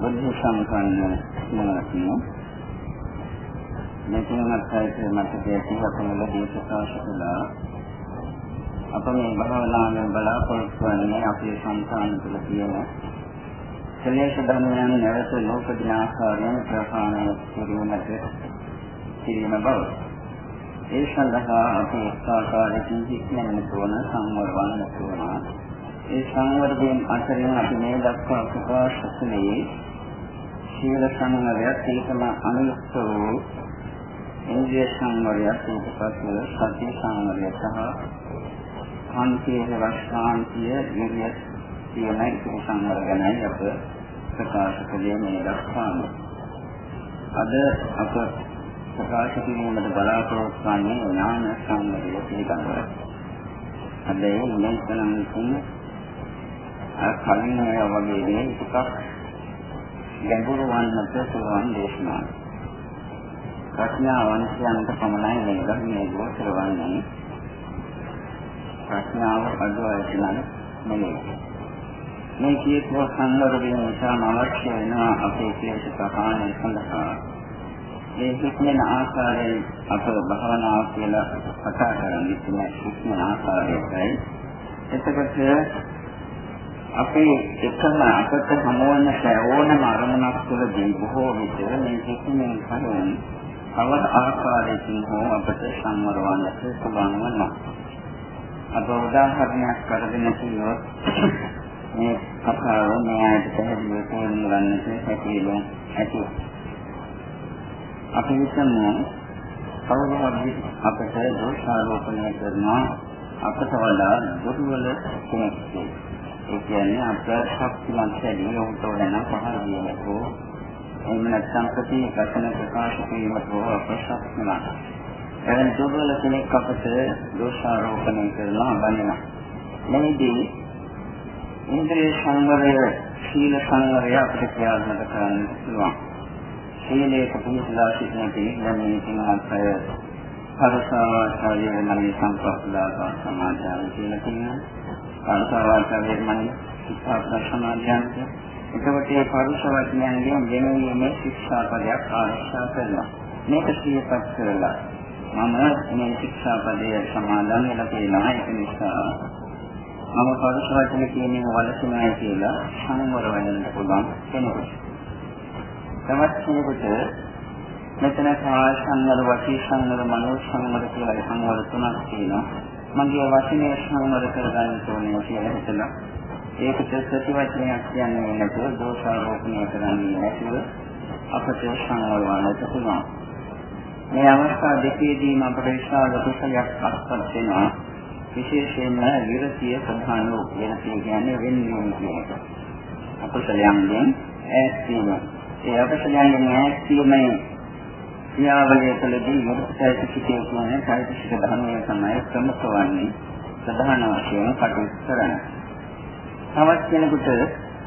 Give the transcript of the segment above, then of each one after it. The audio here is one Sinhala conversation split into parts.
බුද්ධ සම්පන්න මොනවාක්නෝ මෙතනත් හයිත මට දෙයක් අපමුලදී ප්‍රකාශ කළා අප මේ භාවනාවෙන් බලාපොරොත්තු වෙන්නේ අපේ සංසාන තුළ තියෙන ක්ලේශ ධර්මයන් නැවත ලෝකදින ආකාරයෙන් ප්‍රහාණය කිරීමට කිරීම බව. ඒ සඳහා අපි එක්කාකාරකින් හික්මන තෝරන සංවර වන්න තෝරන. ඒ සංවරයෙන් අතරින් අපි මේ දක්වා ප්‍රකාශ කළේ සීල සංවරයත් ඒකම අනුයුක්ත වූ ඉන්ද්‍රිය සංවරයත් ඊට පස්ව සති සංවරය සහ කාන්තියේ වස්තාන්තිය විරිය කියන එක සංවර ගැනයි අප ප්‍රකාශ කළේ මේ දක්වාම. අද අප ප්‍රකාශ කිරීමට බලාපොරොත්තු වන්නේ ඥාන සංවරය පිළිබඳව. අද මේ තනම් විසින් අර කලින් වගේ දේ ටිකක් ගැඹුරු වන්නට පුළුවන් දේශනාවක්. ප්‍රඥාවන්තයන්ට පමණයි මේ ධර්මයේ ගෝචර වන්නේ. ප්‍රඥාව අඩු අයට නම් නෙමෙයි. මේ කීපව සංවර වීම ඉතාම අවශ්‍ය වෙනවා අපේ ක්ලේශ ප්‍රහාණය සඳහා. මේ හික්මන ආකාරයෙන් අප භවනාව කියලා කතා කරන්නේ තියෙන හික්මන ආකාරයයි. එතකොට අපේ එකම අපට සමවන ඕනම අරමුණක් තුළදී බොහෝ විට මේ හික්මන කරුණ කවර ආකාරයකින් හෝ අපට සංවර වන්නට පුළුවන් වෙනවා. අද උදාහරණයක් කරගෙන කිව්වොත් මේ කතාව මේ ආයත පැහැදිලිව තේරුම් ගන්නට හැකියි ඇති. අපි හිතමු කවුරු හරි අපට දෝෂාරෝපණය කරනවා අපට වඩා දුර්වල කෙනෙක්. ඒ කියන්නේ අපට ශක්තිමත් හැදී උන්ට වෙන පහර දීමක් හෝ එහෙම නැත්නම් ප්‍රතිකර්ෂණ ප්‍රකාශ කිරීමක් හෝ අපශක්තිමත්. එවැනි දුර්වල කෙනෙක් අපට දෝෂාරෝපණය කරනවා බඳිනවා. මේදී ඉන්ද්‍රිය සංවරය, සීල සංවරය අපිට ක්‍රියාත්මක කරන්න පුළුවන්. සීලේක පුරුෂලා සිටින පිළිගන්නේ තියෙනවාය පරසාවාචාර්ය මනී සංකප්පදාස සමාජාන කියලා කියනවා. පරසාවාචාර්ය මනී ශික්ෂා සමාජාන එතකොට මේ පරුෂ වචනයන්ගෙන් ගෙනෙන්නේ ශික්ෂාපදයක් ආරක්ෂා කරනවා. මේක සියපත් කරලා මම මේ ශික්ෂාපදයේ සමාදන් වෙලා තියෙනවා ඒක නිසා මම පරුෂ වචන කියන්නේ වලසුනායි කියලා සංවර වෙන්න පුළුවන් කෙනෙකුට. තමත් කෙනෙකුට මෙතන කාය සංවර, වාචී සංවර, මනෝ සංවර කියලා සංවර තුනක් තියෙනවා. මගේ වචනේ සංවර කරගන්න ඕනේ කියලා හිතලා ඒකට සති වචනයක් කියන්නේ නැතුව දෝෂාරෝපණය කරන්නේ නැතුව අපට සංවර වන්නට පුළුවන්. මේ අවස්ථා දෙකේදීම අපට විශාල කුසලයක් අත්පත් වෙනවා. විශේෂයෙන්ම විරතිය ප්‍රධාන වූ විරතිය කියන්නේ වෙන්නේ කියන එක. අකුසලයන්ගෙන් ඈත් වීම. ඒ අකුසලයන්ගෙන් ඈත් වීමේ ක්‍රියාවලිය තුළදී මුක්තයිසිකේ කියන කායික ධර්මය තමයි ප්‍රමුඛ වන්නේ. ප්‍රධාන වශයෙන් කටයුතු කරන්නේ. තවත් කෙනෙකුට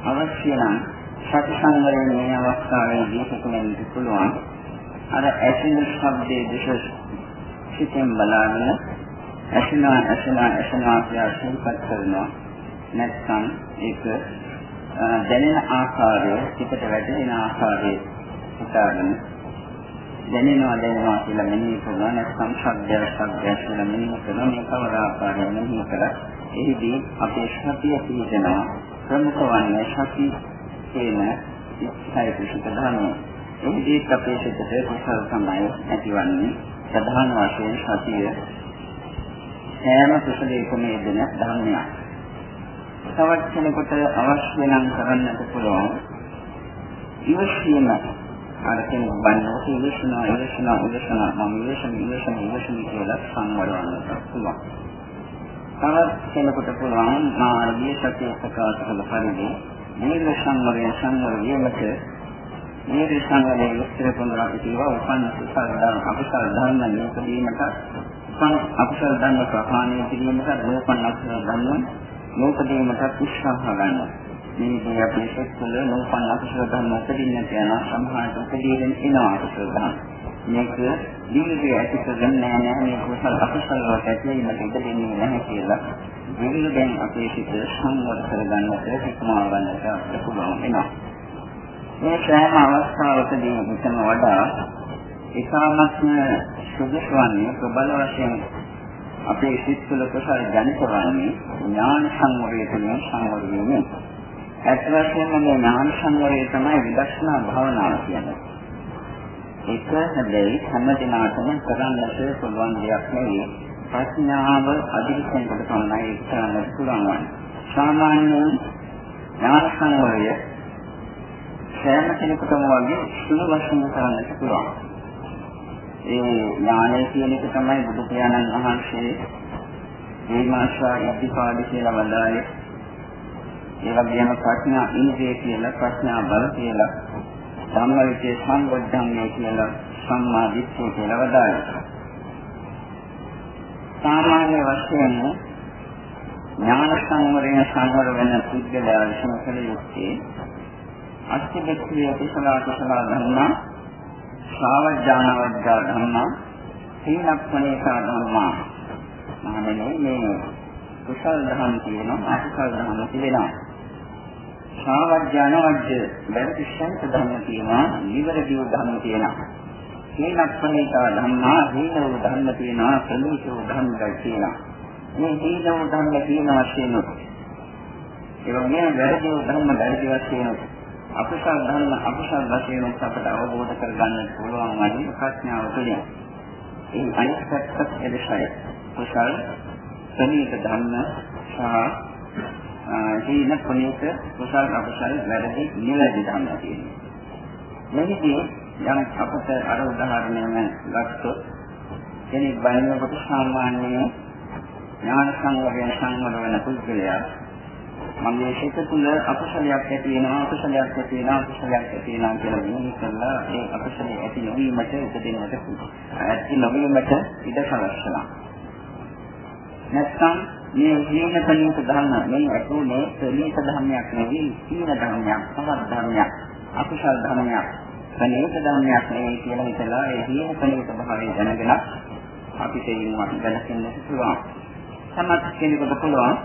අවශ්‍ය නම් සති සංවරයේ මේ අවස්ථාවේදී හිතෙන්න පුළුවන්. අර ඇසින ශබ්දයේ දේශ සිතෙන් බලාගෙන ඇසෙනවා ඇසෙනවා ඇසෙනවා කියලා සිහිපත් කරනවා නැත්නම් ඒක දැනෙන ආකාරය පිටට වැටෙන ආකාරය හිතාගෙන දැනෙනවා දැනෙනවා කියලා මෙනෙහි කරනවා. නැත්නම් ශබ්දය ශබ්දය කියලා මෙනෙහි කරනවා. මේ කවර ආකාරයෙන් මෙනෙහි කරලා එහිදී අපේ ශක්තිය පිළිදෙනවා ප්‍රමුඛ වන්නේ ශක්ති කියන ඉස්සයි කුසිත ධර්මය. එහිදී අපේ සිතේ කුසල තමයි ඇතිවන්නේ. ප්‍රධාන වශයෙන් සතිය සෑම කුසලයකම යෙදෙන ධර්මයක්. තවත් කෙනෙකුට අවශ්‍ය නම් කරන්නට පුළුවන් ඉවසීම අර කෙනෙක් බannකොට ඉවසනවා ඉවසනවා ඉවසනවා මම ඉවසන ඉවසන ඉවසන කියලා සංවරවන්නට පුළුවන්. තවත් කෙනෙකුට පුළුවන් මාර්ගයේ සත්‍ය ප්‍රකාශ කළ පරිදි නිර්ල සංවරය සංවර වීමට නිර්ල සංවරයේ විස්තර පොඳලා පිටව උපන්න කුසල ධර්ම අකුසල ධර්ම නියපදීමට සං අකුසල ධර්ම ප්‍රහාණය කිරීමට නෝපන් අකුසල ධර්ම නෝපදීමට උත්සාහ ගන්නවා. මේ දී අපේ සෙත්වල නෝපන් අකුසල ධර්ම උපදින්නට යන සම්හාරට උපදීගෙන එනවා අකුසල ධර්ම. මේක දීර්ඝය ඇති කරගන්නේ නැහැ මේ කුසල අකුසල වලට ඇතිවීමට ඉඩ දෙන්නේ නැහැ කියලා. විවිධයෙන් අපේ සිත සංවර කරගන්නට හිතනවා ගන්නට අපිට පුළුවන් වෙනවා. මේ සෑම අවස්ථාවකදී මෙතන වඩා ඉතාමත්ම සුදුසු වන්නේ ප්‍රබල වශයෙන් අපේ සිත් තුළ ප්‍රසාර ජනිත වන්නේ ඥාන සංවරය තුළින් සංවර වීමෙන්. ඇත්ත වශයෙන්ම මේ ඥාන සංවරය තමයි විදර්ශනා භාවනාව කියන්නේ. ඒක හැබැයි හැම දිනකටම කරන්නට පුළුවන් දෙයක් නෙවෙයි. ප්‍රඥාව අධිකෙන්කට තමයි ඒක කරන්න පුළුවන් වන්නේ. සාමාන්‍යයෙන් ඥාන සංවරය සෑම කෙනෙකුටම වගේ සුළු වශයෙන් කරන්නට පුළුවන්. ඒ ඥානය කියන එක තමයි බුදු පියාණන් වහන්සේ දීමාශා ඉද්ධිපාද කියලා වදාළේ. ඒ වගේම ප්‍රඥා ඉන්ද්‍රිය කියලා ප්‍රඥා බල කියලා ධම්මවිචේ සම්බොද්ධංගේ කියලා සම්මා දිට්ඨිය කියලා වදාළා. සාමාන්‍ය වශයෙන් ඥාන සංවරයෙන් සංවර වෙන පුද්ගලයා විසින් කළ යුත්තේ අත්‍යවශ්‍ය කුසල කුසල ධර්ම ශාවජානවජ්ජා ධර්ම සීලප්පණේකා ධර්ම මහණෙනි මේ කුසල ධර්ම තියෙනවා අකුසල ධර්ම තිබෙනවා ශාවජානවජ්ජ වැරදි ශාන්ත ධර්ම තියෙනවා නිවැරදි ධර්ම තියෙනවා. සීලප්පණේකා ධර්ම හේනව ධර්ම තියෙනවා ප්‍රණීතව ධර්ම තියෙනවා. මේ හේනව ධර්ම තියෙන වශයෙන් ඒ වගේම වැරදි ධර්ම වැරදි වශයෙන් අකුසල ධර්ම අකුසල වශයෙන් අපට අවබෝධ කරගන්න පුළුවන් වන්නේ ප්‍රඥාව තුළින්. ඒ අනිත් පැත්තත් එදෙසයි. කුසල ප්‍රණීත ධර්ම සහ හීන ප්‍රණීත කුසල අකුසල වැරදි නිවැරදි ධර්ම තියෙනවා. මෙහිදී යම් අපට අර උදාහරණයක් ගත්තොත් කෙනෙක් බලනකොට සාමාන්‍යයෙන් ඥාන සංවරයෙන් සංවර වෙන පුද්ගලයා මගේ සිත තුළ අකුසලයක් ඇති වෙනවා අකුසලයක් ඇති වෙනවා අකුසලයක් ඇති වෙනවා කියලා මෙහි කළා ඒ අකුසලයේ ඇති නොවීමට උපදින්නට ඇති නොවීමට ඉඩ සලස්සනවා නැත්නම් මේ හේන කණිත ධර්ම මේ අතුනේ ප්‍රණීත ධර්මයක් නෙවෙයි සීන ධර්මයක් සමත් ධර්මයක් අකුසල ධර්මයක් කණිත ධර්මයක් නෙවෙයි කියලා හිතලා ඒ හේන කණිත භාවය දැනගෙන අපිට ඒවත් දැනගන්න පුළුවන් සමත් කෙනෙකුට පුළුවන්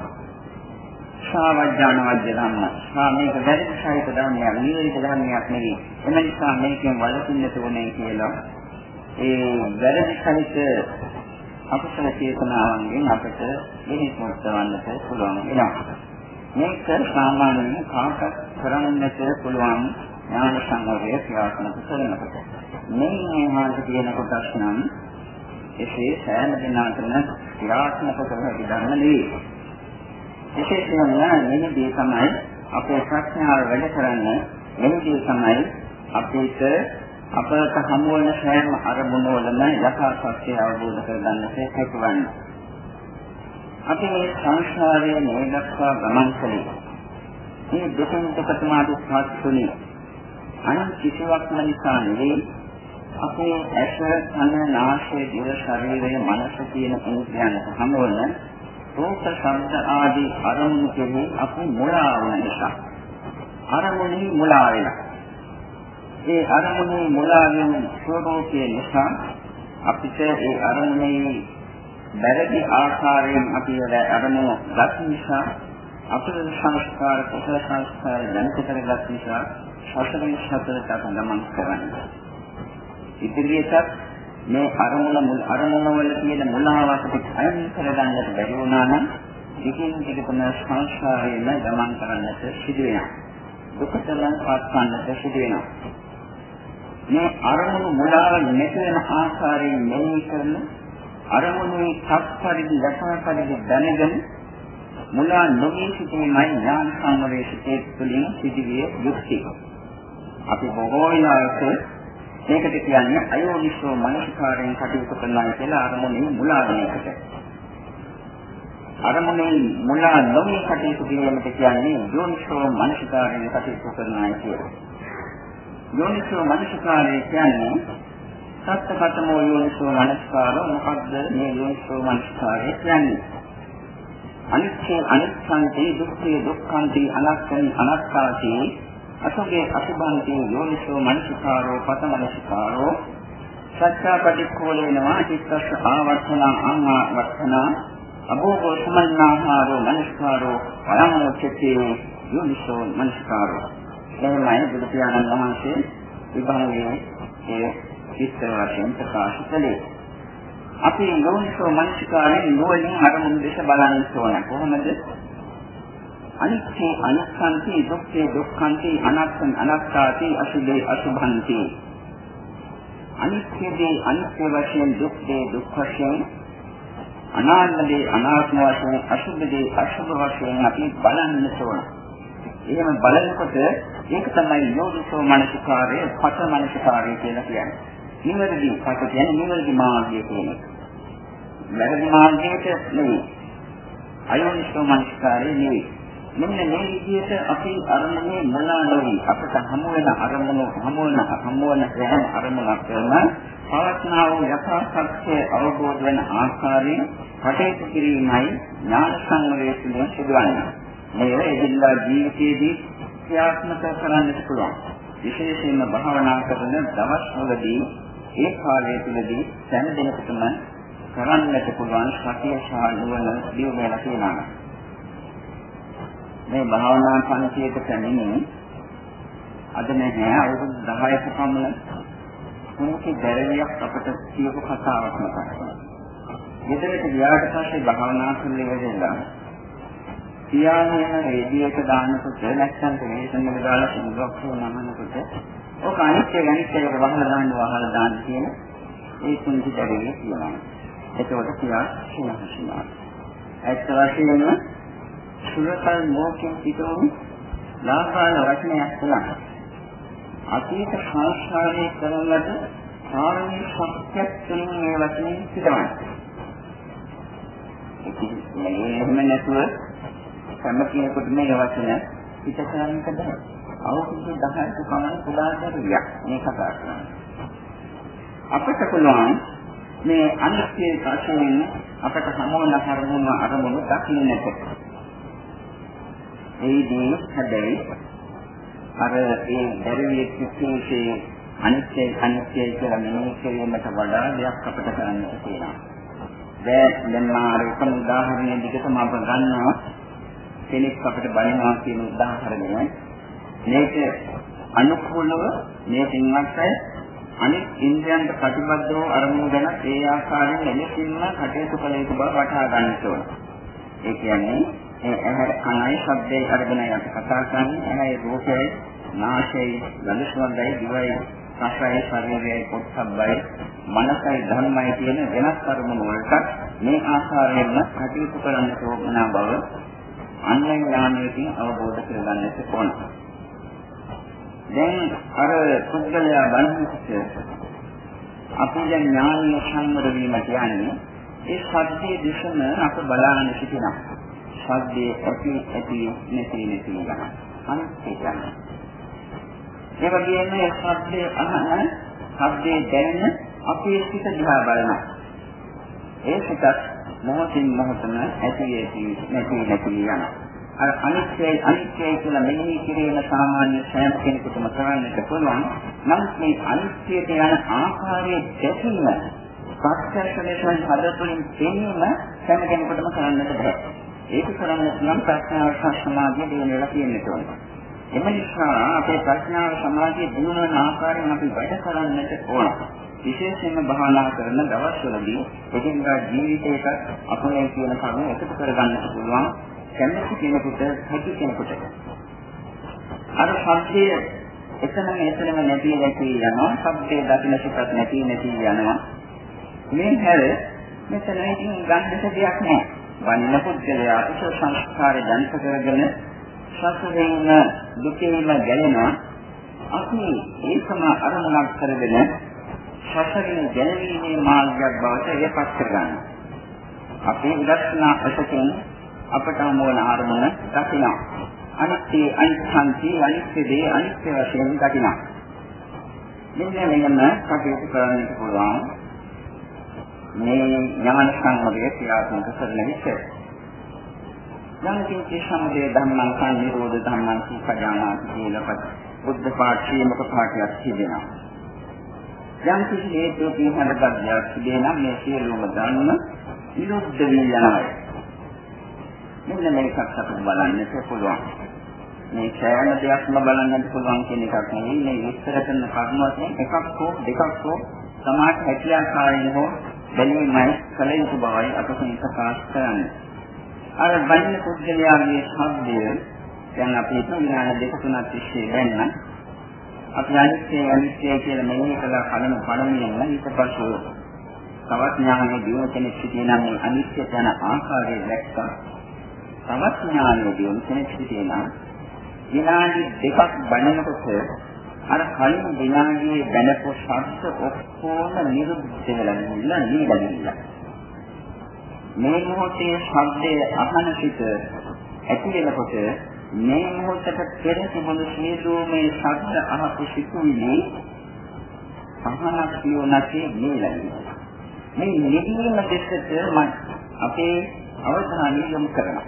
ශාවජ්ජාන වජ්‍ය ධම්ම. ආ මේක වැරදි සහිත ධර්මයක්, නිවැරදි ධර්මයක් නෙවෙයි. එම නිසා මේකෙන් වළකින්නට ඕනේ කියලා ඒ වැරදි සහිත අකුසල චේතනාවන්ගෙන් අපට මෙහෙස්මත් වන්නට පුළුවන් වෙනවා. මේක සාමාන්‍යයෙන් කාටත් කරන්නට පුළුවන් ඥාන සංවරය ක්‍රියාත්මක කරනකොට. මේ මහාන්ත කියන කොටස් නම් එසේ සෑම දිනකටම ක්‍රියාත්මක කරන විධාන නෙවෙයි. විශේෂයෙන්ම මෙහිදී තමයි අපේ ප්‍රඥාව වැඩ කරන්නේ මෙහිදී තමයි අපිට අපට හමු වන සෑම අරමුණු වලම යථා සත්‍ය අවබෝධ කරගන්නට හැකිවන්නේ. අපි මේ සංසාරයේ මේ දක්වා ගමන් කළේ. මේ දෙකෙන් දෙකටම අදුස්හත් තුනේ. අනිත් කිසිවක්ම නිසා නෙවෙයි අපේ ඇස, කන, නාසය, දිව, ශරීරය, මනස කියන ඉන්ද්‍රියන් හමුවන රූප ශබ්ද ආදී අරමුණු කෙරෙහි අපි මුලා වන නිසා අරමුණේ මුලා වෙනවා. ඒ අරමුණේ මුලා වෙන ස්වභාවය නිසා අපිට ඒ අරමුණේ බැරදි ආකාරයෙන් අපි අරමුණ ගත් නිසා අපේ සංස්කාර කුසල සංස්කාර දැනිත කරගත් නිසා සසරින් සතරට අපි ගමන් කරන්නේ. ඉදිරියටත් මේ අරමුණ මුල් අරමුණ වල තියෙන මුලාවකට අයින් කරගන්නට බැරි වුණා නම් දිගින් දිගටම සංසාරේම ගමන් කරන්නට සිදු වෙනවා. දුකටම පත්වන්නට සිදු වෙනවා. මේ අරමුණු මුලාව නැති වෙන ආකාරයෙන් මෙහි කරන අරමුණේ සත්පරිදි ලක්ෂණපරිදි දැනගෙන මුලා නොවී සිටීමයි ඥාන සංවරයේ සිටේ තුළින් සිදුවිය යුක්තිය. අපි බොහෝ වෙලාවට මේකට කියන්නේ අයෝනිසෝ මනසිකාරයෙන් කටයුතු කරනවා කියලා අරමුණේ මුලා වෙන එකට. අරමුණේ මුලා නොවී කටයුතු කිරීමට කියන්නේ යෝනිසෝ මනසිකාරයෙන් කටයුතු කරනවා කියලා. යෝනිසෝ මනසිකාරය කියන්නේ සත්‍යකතමෝ යෝනිසෝ මනසිකාරෝ මොකද්ද මේ යෝනිසෝ මනසිකාරය කියන්නේ? අනිත්‍ය අනිත්‍යන්ති දුක්ඛේ දුක්ඛන්ති අනාත්මං අනාත්තාති අසුගේ අසුභන්ති යෝනිසෝ මනසිකාරෝ පතමනසිකාරෝ සත්‍යපටික්ඛෝලේනවා චිත්තස්ස ආවර්තන අංආවර්තන අභෝගෝ සමන්නාහාරෝ මනසිකාරෝ අයං උච්චති යෝනිසෝ මනසිකාරෝ එහෙමයි බුදු පියාණන් වහන්සේ විභාගයේ ඒ විස්තර වශයෙන් ප්‍රකාශ කළේ. අපි යෝනිසෝ මනසිකාරයෙන් නුවණින් අරමුණු දෙස බලන්න ඕන. කොහොමද? අනිත්‍ය අනිත්‍යන්ති දුක්ඛේ දුක්ඛන්ති අනාත්මං අනාත්තාති අසුභේ අසුභන්ති. අනිත්‍යදී අනිත්‍ය වශයෙන් දුක්ඛේ දුක් වශයෙන් අනාත්මදී අනාත්ම වශයෙන් අසුභදී අසුභ වශයෙන් අපි බලන්න ඕන. එහෙම බලනකොට ඒක තමයි යෝනිසෝ මනසිකාරය, පත මනසිකාරය කියලා කියන්නේ. නිවැරදි පත කියන්නේ නිවැරදි මාර්ගය කියන එක. වැරදි මාර්ගයට නෙවෙයි. අයෝනිසෝ මනසිකාරය නෙවෙයි. මෙන්න මේ විදිහට අපි අරමුණේ මනා නොවි අපට හමු වෙන අරමුණ හමු වෙන හමු වෙන හැම අරමුණක් කරන පවස්නා වූ යථා සත්‍ය අවබෝධ වෙන ආකාරයෙන් කටයුතු කිරීමයි ඥාන සංවරයේ සිදුවන්නේ. මේ එදිනදා ජීවිතයේදී ක්‍රියාත්මක කරන්නට පුළුවන්. විශේෂයෙන්ම භාවනා කරන දවස්වලදී ඒ කාලය තුළදී දැන දෙනකොටම කරන්නට පුළුවන් සතිය සහ නුවණ දියුණු වෙලා තියෙනවා. මේ භාවනා පන්තියට පැමිණි අද නැහැ අවුරුදු 10ක පමණ මොකද දැරියක් අපට කියපු කතාවක් මතක් ගෙදරට ගියාට පස්සේ භාවනා කරන්න වෙලා පියාණන් රේඩියෝක දානකොට නැත්නම් ටෙලිවිෂන් එක දාලා සිංහලක් නමනකොට ඔක අනිත්‍ය ගණිතයකට වහලා දාන්න වහලා දාන්න කියන ඒ කුංචි දැරිය කියනවා. එතකොට පියා සිනහසිනවා. ඇත්ත වශයෙන්ම සුරතල් මොකෙන් පිටුම් ලාභාල වචනයක් තුනක්. අතීත සංස්කාරයේ කරනලද කාරණේ සත්‍යයක් තුලින් මේ වචනේ පිටවන්නේ. එහෙම නැතුව හැම කෙනෙකුට මේ වචන පිට කරන්නට බෑ. අවුරුදු 10ක පමණ කුඩා දරුවියක් මේ කතා කරන්නේ. අපිට පුළුවන් මේ අනිත්‍ය වශයෙන් අපට සමෝන කරුණු අරමුණු දකින්නට. ඒදී හැබැයි අර ඒ දරුවිය කිසිසේ අනිත්‍ය අනිත්‍ය කියලා මෙනෙහි කිරීමට වඩා දෙයක් අපිට කරන්න තියෙනවා. දැන් දැන් මා එකම උදාහරණයක් දිගටම අප ගන්නවා කෙනෙක් අපිට බලනවා කියන උදාහරණය මේක අනුකූලව මේ පින්වත් අය අනිත් ඉන්ද්‍රයන්ට ප්‍රතිබද්ධව අරමුණු ගැන ඒ ආකාරයෙන් එලෙසින්ම කටයුතු කළ යුතු බව වටහා ගන්න ඕන. ඒ කියන්නේ ඒ ඇහැ කනයි ශබ්දේ අරගෙනයි අපි කතා කරන්නේ. ඇහැයි රූපයයි නාසයයි ගඳ සුවඳයි දිවයි රසයයි ශරීරයයි පොත්සබ්බයි මනසයි ධර්මයි කියන වෙනස් අරමුණු වලට මේ ආකාරයෙන්ම කටයුතු කරන්න ඕන බව අන්‍ය ඥානයකින් අවබෝධ කරගන්නට ඕන. දැන් අර පුද්ගලයා බලනකොට අපේ දැන් ඥානීය සංවර වීම කියන්නේ ඒ සත්‍යයේ දිශම අප බලාගෙන සිටිනවා. සත්‍යයේ ඇති ඇති නැති නැති යන අනිත්‍ය යන. ඒ වගේම ඒ සත්‍යයේ අහන සත්‍යයේ දැනෙන අපේ සිත දිහා බලනවා. ඒ සිතත් මොහොතින් මොහොතම ඇති ඇති නැති නැති යනවා. අර අනිත්‍යයි අනිත්‍යයි කියලා මෙනෙහි කිරීම සාමාන්‍ය සෑම කෙනෙකුටම කරන්නට පුළුවන්. නමුත් මේ අනිත්‍යයට යන ආකාරයේ දැකීම ප්‍රත්‍යක්ෂයෙන් හදතුලින් තේනීම සෑම කෙනෙකුටම කරන්නට බෑ. ඒක කරන්නට නම් ප්‍රඥාව සහ සමාධිය දිනු වෙලා තියෙන්න ඕනේ. එම නිසා අපේ ප්‍රඥාව සමාධිය දිනු වෙන ආකාරයෙන් අපි වැඩ කරන්නට ඕන. විශේෂයෙන්ම භාවනා කරන දවස්වලදී එදිනදා ජීවිතයකට අපේ කියන කරුණු එකතු කරගන්නට පුළුවන්. කැමති කෙනෙකුට හැකි කෙනෙකුට. අර ශබ්දයේ එතනම එතනම නැති නැති යනවා. ශබ්දයේ දකින්න සිතක් නැති නැති යනවා. මේ හැර මෙතන ඉතින් ගන්න දෙයක් නැහැ. වන්න පුද්ගලයා අකුසල සංස්කාරය දැන්ස කරගෙන සසරෙන් දුකේම ගැලෙනවා. අපි ඒකම අරමුණක් කරගෙන සසරින් ගැලවීමේ මාර්ගයක් බවට එයපත් කරගන්නවා අපි උදස්නා අසකින් අපට මොන ආරමුණ දකිනවා. අනිත්‍ය අනිත්‍යන්ති අනිත්‍ය දේ අනිත්‍ය වශයෙන් දකිනවා. මෙන්න මෙන්න කටයුතු කරන්නට පුළුවන්. මේ ඥාන සංවරය ක්‍රියාත්මක කරන විට යම්කිසි සම්දේ ධම්මං සංනිරෝධ ධම්මං සුඛජානාති කියලාපත් බුද්ධ පාඨීමක පාඨයක් තිබෙනවා. යම්කිසි හේතුකින් හටගත් දෙයක් තිබෙනා මේ සියලුම ධර්ම විරුද්ධ වී යනවා. මෙන්න මේකත් අපිට බලන්නට පුළුවන්. මේ සෑම දෙයක්ම බලන්නත් පුළුවන් කියන එකක් නෙවෙයි මේ විස්තර කරන කර්ම වශයෙන් එකක් හෝ දෙකක් හෝ සමාජ හැකියාකාරයෙන් හෝ බැලීමයි කල යුතු බවයි අප ප්‍රකාශ කරන්නේ. අර බණින පුද්ගලයාගේ ශබ්දය දැන් අපි හිතමු විනාඩි දෙක තුනක් තිස්සේ දැන්න අපි අනිත්‍ය අනිත්‍ය කියලා මෙහෙය කළා කලින් පළමුවෙන්ම ඊට පස්සේ තවත් ඥානෙ දියුණු කෙනෙක් සිටිනා මේ අනිත්‍ය යන ආකාරය දැක්කා. තවත් ඥානෙ දියුණු කෙනෙක් සිටිනා විනාඩි දෙකක් බණනකොට අර කලින් විනාඩියේ බැලපු ශබ්ද ඔක්කොම නිරුද්ධ වෙලා නිලා නිලා මේ මොහොතේ ශබ්දය අහන සිට ඇති වෙනකොට මේ මොහොතට පෙර තිබුණු සියලුමේ ශබ්ද අහපු සිතුවිලි අහනක් කියෝනකේ නිලයි. මේ නිදීම දෙකට මම අපේ අවධානය යොමු කරනවා.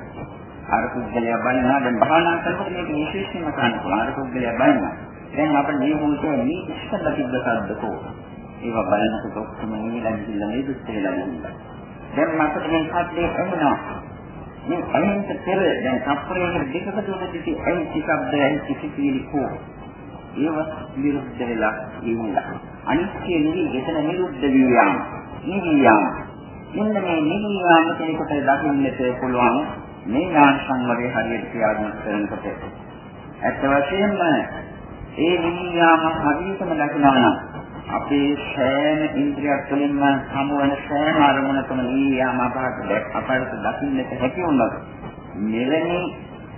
අර පුද්ගලයා බලනවා දැන් භාවනා කරනකොට මේක විශේෂයෙන්ම කරන්න පුළුවන්. අර පුද්ගලයා බලනවා. දැන් අපේ මේ මොහොතේ මේ ඉස්සලා තිබ්බ සද්දකෝ ඒවා බලනකොට ඔක්කොම නිලන් දිල්ල මේ දුක් වෙලා ඉන්නවා. දැන් මට මේ සද්දේ එනවා. මේ අයින්ට පෙර දැන් සම්ප්‍රේයක දෙකකට උන සිටි අයින් ශබ්දයන් කිසි කීලිකෝ ඒව විරුද්ධ වෙලා ඉන්නවා. අනිත්‍ය නෙවෙයි එතන නිරුද්ධ වියාම. නිවියාම. මෙන්න මේ නිවියාම කෙනෙකුට දකින්නට පුළුවන් මේ ඥාන සංවරය හරියට ක්‍රියාත්මක කරනකොට. ඇත්ත වශයෙන්ම ඒ නිවියාම හරියටම දකිනවා නම් අපේ සෑම ඉන්ද්‍රියක් තුළින්ම සමුවන සෑම අරමුණකම නිවියාම අපහට අපට දකින්නට හැකි වුණොත් මෙවැනි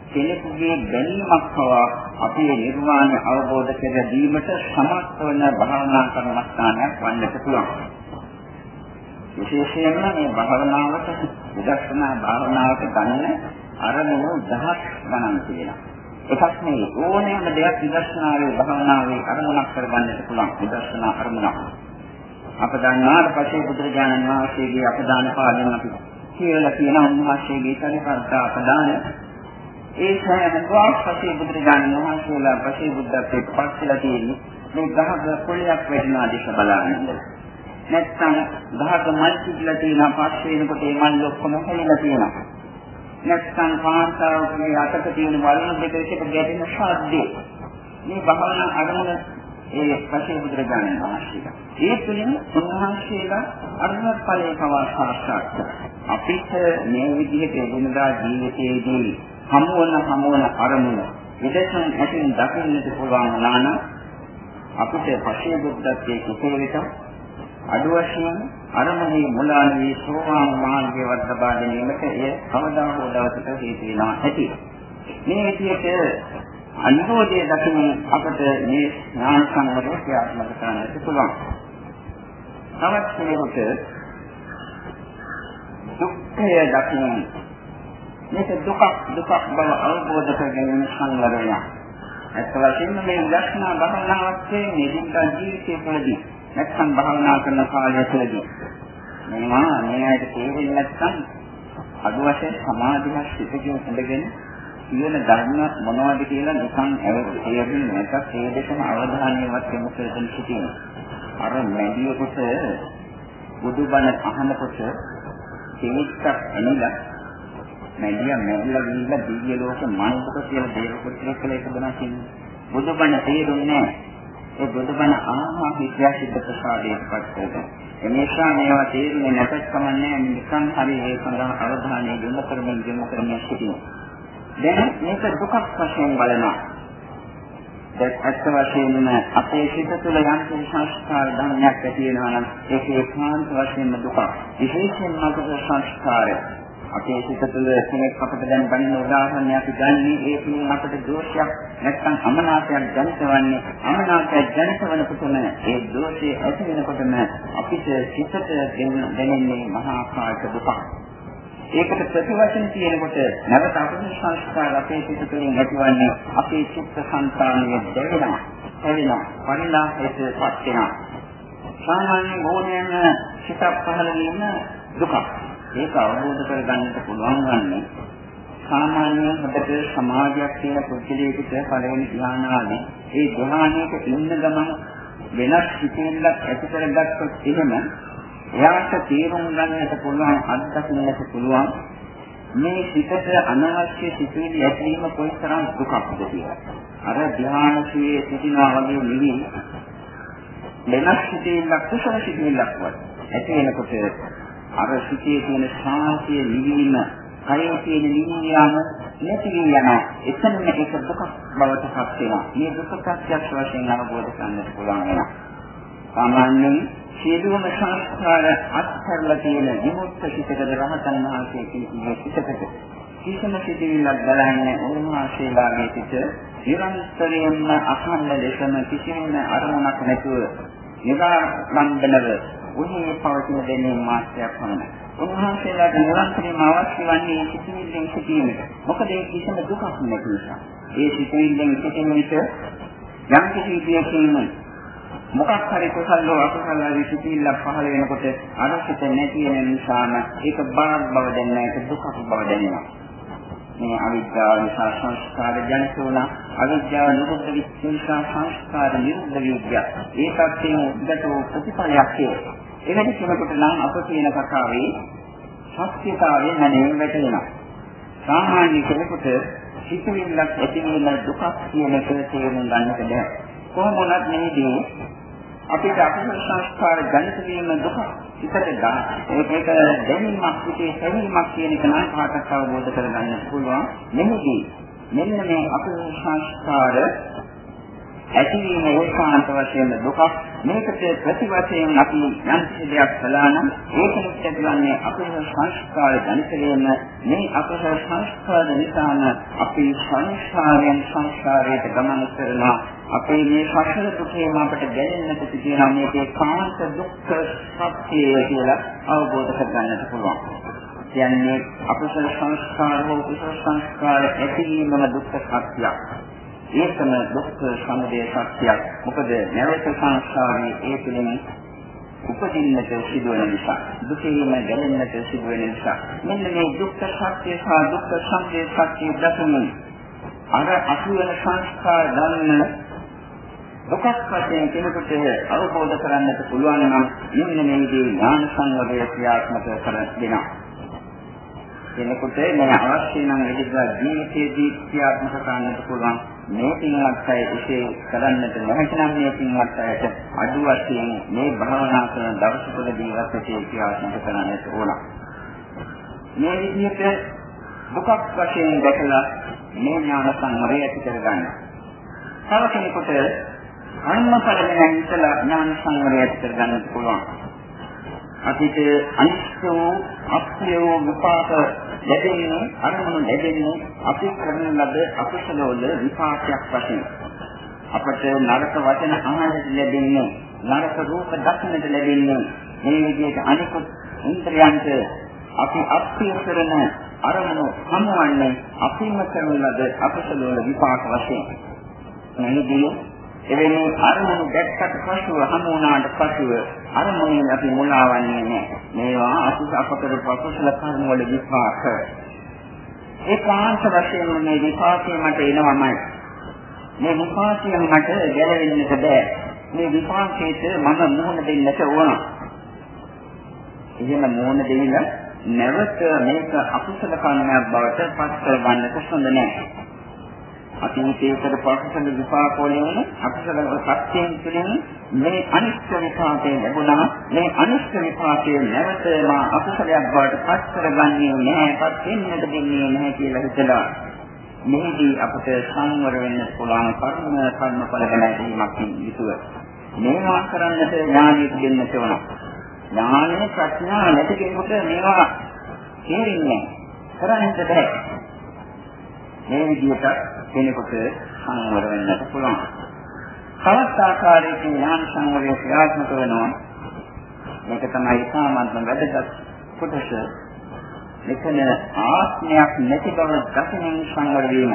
කෙනෙකුගේ ගැනීමක් පවා අපේ නිර්වාණය අවබෝධ කර ගැනීමට සමර්ථ වන භාවනා කර්මස්ථානයක් වන්නට පුළුවන්. විශේෂයෙන්ම මේ භාවනාවට විදර්ශනා භාවනාවට ගන්න අරමුණු දහස් ගණන් තියෙනවා. එකක් නෙවෙයි ඕනෑම දෙයක් විදර්ශනාවේ භාවනාවේ අරමුණක් කරගන්නට පුළුවන් විදර්ශනා අරමුණක්. අප දන්නාට පස්සේ බුදුරජාණන් වහන්සේගේ අපදාන පාදයෙන් අපි කියලා කියන උන්වහන්සේගේ කලිපර්ත අපදාන ඒ සෑම දුක් පස්සේ බුදුරජාණන් වහන්සේලා පස්සේ බුද්ධත්වයට පත්ලා තියෙන්නේ මේ ගහක පොළයක් වැටෙනා දිශ බලන්නේ. නැත්නම් ගහක මල් පිටලා තියෙනවා පස් වෙනකොට ඒ මල් ඔක්කොම හැලිලා තියෙනවා. නැත්නම් කාන්තාවගේ අතක තියෙන වලන දෙක එකට ගැටෙන ශබ්දේ. මේ භවනා අරමුණ ඒ පසේ බුදුරජාණන් වහන්සේලා. ඒ තුලින් උන්වහන්සේලා අරහත් ඵලයේ පවා සාක්ෂාත් අපිට මේ විදිහට එදිනදා ජීවිතයේදී හමුවන හමුවන අරමුණ විදසන් ඇතින් දකින්නට පුළුවන් නාන අපිට පසේ බුද්ධත්වයේ කුසල විතක් අඩු වශයෙන් අරමුණේ මුලාවේ සෝවාන් මාර්ගයේ වත් ලබා ගැනීමට එය කවදා හෝ දවසක හේතු වෙනවා ඇති. මේ විදිහට අනුභවයේ දකින අපට මේ ඥාන සංවරය ක්‍රියාත්මක කරන්නට පුළුවන්. තවත් කෙනෙකුට දුක්ඛය දකින මේක දුක දුක බව අවබෝධ කර ගැනීම සංවරය. අත් වශයෙන්ම මේ දක්ෂනා භවනාවත් මේ දිනදා ජීවිතයේ තුළදී නැත්නම් භාවනා කරන කාලය තුළදී මේවා මේ ඇයිද තේරෙන්නේ නැත්නම් අද වශයෙන් සමාධිමත් සිතකින් ඉඳගෙන කියන ධර්ම මොනවද කියලා නිකන් ඇවිල්ලා නැත්නම් ඒ දෙකම අවධානයවත් යොමු කරගෙන සිටින. අර මැදියකට බුදුබණ අහනකොට කෙනෙක්ට එනලා මැදියා මැදිලා ගිහිල්ලා දිව්‍ය ලෝක මනසක කියලා දේවකුත් කියලා එක දෙනා කියන්නේ. බුදුබණ තේරුන්නේ නැහැ. ඒ බුදුබණ ආහා විද්‍යා සිද්ධ ප්‍රසාදයට පත් කරගන්න. එනිසා මේවා තේරුනේ නැතත් කමන්නේ නිකන් හරි ඒ සඳහා අවධානය යොමු කරමින් යොමු කරමින් සිටිනවා. දැන් මේක දුකක් වශයෙන් බලනවා. දැන් අත්ත වශයෙන්ම අපේ සිත තුළ යම් සංස්කාර ධර්මයක් ඇති වෙනවා නම් ඒක ඒකාන්ත වශයෙන්ම දුකක්. විශේෂයෙන්ම අපේ සංස්කාරය අපේ සිත තුළ කෙනෙක් අපිට දැන් බණින උදාහරණයක් අපි ගන්නේ ඒ තුලින් අපිට දෝෂයක් නැත්නම් අමනාපයක් ජනිතවන්නේ අමනාපයක් ජනිතවනකොටම ඒ දෝෂය ඇති වෙනකොටම අපිට සිතට දැනෙන්නේ මහා කායික දුකක්. ඒකට ප්‍රතිවචන කියනකොට නැවත අපේ සංස්කාර අපේ සිත තුළින් ඇතිවන්නේ අපේ චිත්ත සංතානයේ දැවෙනවා, හැවෙනවා, පරිණාමයටපත් වෙනවා. සාමාන්‍ය ඕනෑම සිතක් පහළ වීම දුකක්. ඒක අවබෝධ කරගන්නට පුළුවන් වන්නේ සාමාන්‍යයෙන් හදට සමාජයක් තියෙන පුද්ගලයෙකුට පළවෙනි ධ්‍යාන ආදී ඒ ධ්‍යානයක ඉන්න ගමන් වෙනස් සිතෙන්ලක් ඇති කරගත්තොත් එහෙම එයාට තේරුම් ගන්නට පුළුවන් අත්දකින්නට පුළුවන් මේ සිතට අනවශ්‍ය සිතුවිලි ඇතිවීම කොයිතරම් දුකක්ද කියලා. අර ධ්‍යානයේ සිටිනා වගේ නිවි වෙනස් සිටින්නක් කුසල සිටින්නක් වත් ඇති වෙනකොට අර සිටේ තියෙන ශාන්තිය නිවීම කයේ තියෙන නිවියාම නැති යන එතනම ඒක දුකක් බවට පත් වෙනවා. මේ දුක ප්‍රත්‍යක්ෂ වශයෙන් අවබෝධ කරගන්න පුළුවන් වෙනවා. සාමාන්‍යයෙන් සියලුම සංස්කාර අත්හැරලා තියෙන විමුක්ත සිතකද රහතන් වහන්සේ කියන සිතකට කිසිම සිතිවිල්ලක් බලන්නේ උන්වහන්සේලාගේ සිත නිරන්තරයෙන්ම අඛණ්ඩ ලෙසම කිසිම අරමුණක් නැතුව නිරාලම්බනව උන්හි පවතින දෙන්නේ මාත්‍යයක් පමණයි. උන්වහන්සේලාට නිරන්තරයෙන්ම අවශ්‍ය වන්නේ සිතිවිල්ලෙන් සිටීමට. මොකද ඒ කිසිම දුකක් නැති නිසා. ඒ සිතිවිල්ලෙන් සිටින විට යම් කිසි දෙයකින් මොකක් හරි කුසල අකුසල විසිතිල්ල පහළ වෙනකොට අරසිත නැති වෙන නිසාම ඒක බාහිර බව දැනෙන එක දුකක් බව දැනෙනවා. මේ අවිද්‍යාව නිසා සංස්කාර ජනිත වුණා. අවිද්‍යාව නිරුද්ධ වෙච්ච නිසා සංස්කාර නිරුද්ධ විද්‍යාව. ඒකත් උද්ගත ප්‍රතිඵලයක් ඒ. එවැනි කෙනෙකුට නම් අප කියන කතාවේ සත්‍යතාවය නැණෙන්න වැටෙනවා. සාමාන්‍ය කෙනෙකුට සිතුවිල්ලක් ඇතිවීම දුකක් කියන එක තේරුම් ගන්නට බැහැ. කොහොම වුණත් මේදී අපිට අකුසල සංස්කාර ජනිත වීම දුක ඉතට ගන්න. ඒක දැනීමක් පිටේ හැඟීමක් කියන එක නම් කාටත් අවබෝධ කරගන්න පුළුවන්. මෙහිදී මෙන්න මේ අකුසල සංස්කාර ඇතිවීම ඒකාන්ත වශයෙන් දුකක් මේකට ප්‍රතිවශයෙන් අපි යම් දෙයක් කළා නම් ඒක නිත්‍යදන්නේ අකුසල සංස්කාර ජනිත වීම මේ අකුසල සංස්කාර නිසාම අපි සංස්කාරයෙන් සංස්කාරයට ගමන් කරනවා අපේ මේ සසර දුකේම අපට ගැලෙන්නට තියෙන මේකේ කාන්ත දුක්ඛ සත්‍යය කියලා අවබෝධ කරගන්නට පුළුවන්. කියන්නේ අකුසල සංස්කාර හෝ කුසල සංස්කාර ඇතිවීමම දුක්ඛ සත්‍යයක්. ඒකම දුක්ඛ සමුදය සත්‍යයක්. මොකද නැවත සංස්කාරයේ ඒ තුළින් උපදින්නට සිදුවන නිසා දුකේම ගැලෙන්නට සිදුවෙන නිසා මෙන්න මේ දුක්ඛ සත්‍ය සහ දුක්ඛ සමුදය සත්‍ය දසමින් අර අසුවන සංස්කාර ධර්ම දුකක් වශයෙන් කෙනෙකුට අවබෝධ කරගන්නට පුළුවන් නම් මෙන්න මේ විදිහේ ඥාන සංවරය ක්‍රියාත්මක කර දෙනවා. කෙනෙකුට මේ අවශ්‍ය නම් විදිහට ජීවිතයේදී ක්‍රියාත්මක කරන්නට පුළුවන් මේ පින්වත් අය එසේ කරන්නට නැති නම් මේ පින්වත් අයට අඩු වශයෙන් මේ භාවනා කරන දවස් තුළදී වශයෙන් ක්‍රියාත්මක කරන්නට ඕන. මේ විදිහට දුකක් වශයෙන් දැකලා මේ ඥාන සංවරය ඇති කරගන්න. තව කෙනෙකුට අනුමතල ගැන ඉතලා ඥාන සංවරය ඇති කරගන්න පුළුවන්. අපිට අනිත්‍ය වූ අප්‍රිය වූ විපාක ලැබෙන්නේ අරමුණු ලැබෙන්නේ අපි කරන ලද අකුසල වල විපාකයක් වශයෙන්. අපට නරක වචන අහන්නට ලැබෙන්නේ නරක රූප දක්නට ලැබෙන්නේ මේ විදිහට අනිකුත් ඉන්ද්‍රයන්ට අපි අප්‍රිය කරන අරමුණු හමුවන්නේ අපිම කරන ලද අකුසල වල විපාක වශයෙන්. මෙහිදී එවැනි අරමුණු දැක්කට පසුව හමු වුණාට පසුව අරමුණෙන් අපි මුලාවන්නේ නැහැ. මේවා අසුස අපතර පසුසල කර්ම වල විපාක. ඒකාන්ත වශයෙන් මේ විපාකේ මට එනවමයි. මේ විපාකයෙන් මට ගැලවෙන්නට බෑ. මේ විපාකයට මම මුහුණ දෙන්නට ඕන. එහෙම මුහුණ දෙන්න නැවත මේක අකුසල කර්මයක් බවට පත් කරගන්නට හොඳ නැහැ. අතීතයේ පසුසල විපාක වලින් අකුසල සත්‍යයෙන් තුළින් මේ අනිත්‍ය විපාකේ ලැබුණා. මේ අනිත්‍ය විපාකයේ නැවත මා අකුසලයක් බවට පත් කරගන්නේ නැහැ. පත් වෙන්නට දෙන්නේ නැහැ කියලා හිතලා මෙහිදී අපට සංවර වෙන්න පුළුවන් කර්ම කර්මඵල ගැනීමක් යුතුව මේවා කරන්නට ඥානෙ දෙන්නට ඕන. ඥානෙ ප්‍රඥා නැති කෙනෙකුට මේවා තේරෙන්නේ කරන්නට බැහැ. මේ විදිහට කෙනෙකුට සංවර වෙන්නට පුළුවන්. තවත් ආකාරයකින් ඥාන සංවරය ක්‍රියාත්මක වෙනවා. මේක තමයි සාමාන්‍ය වැදගත් කොටස. මෙතන ආත්මයක් නැති බව දකිනින් සංවර වීම.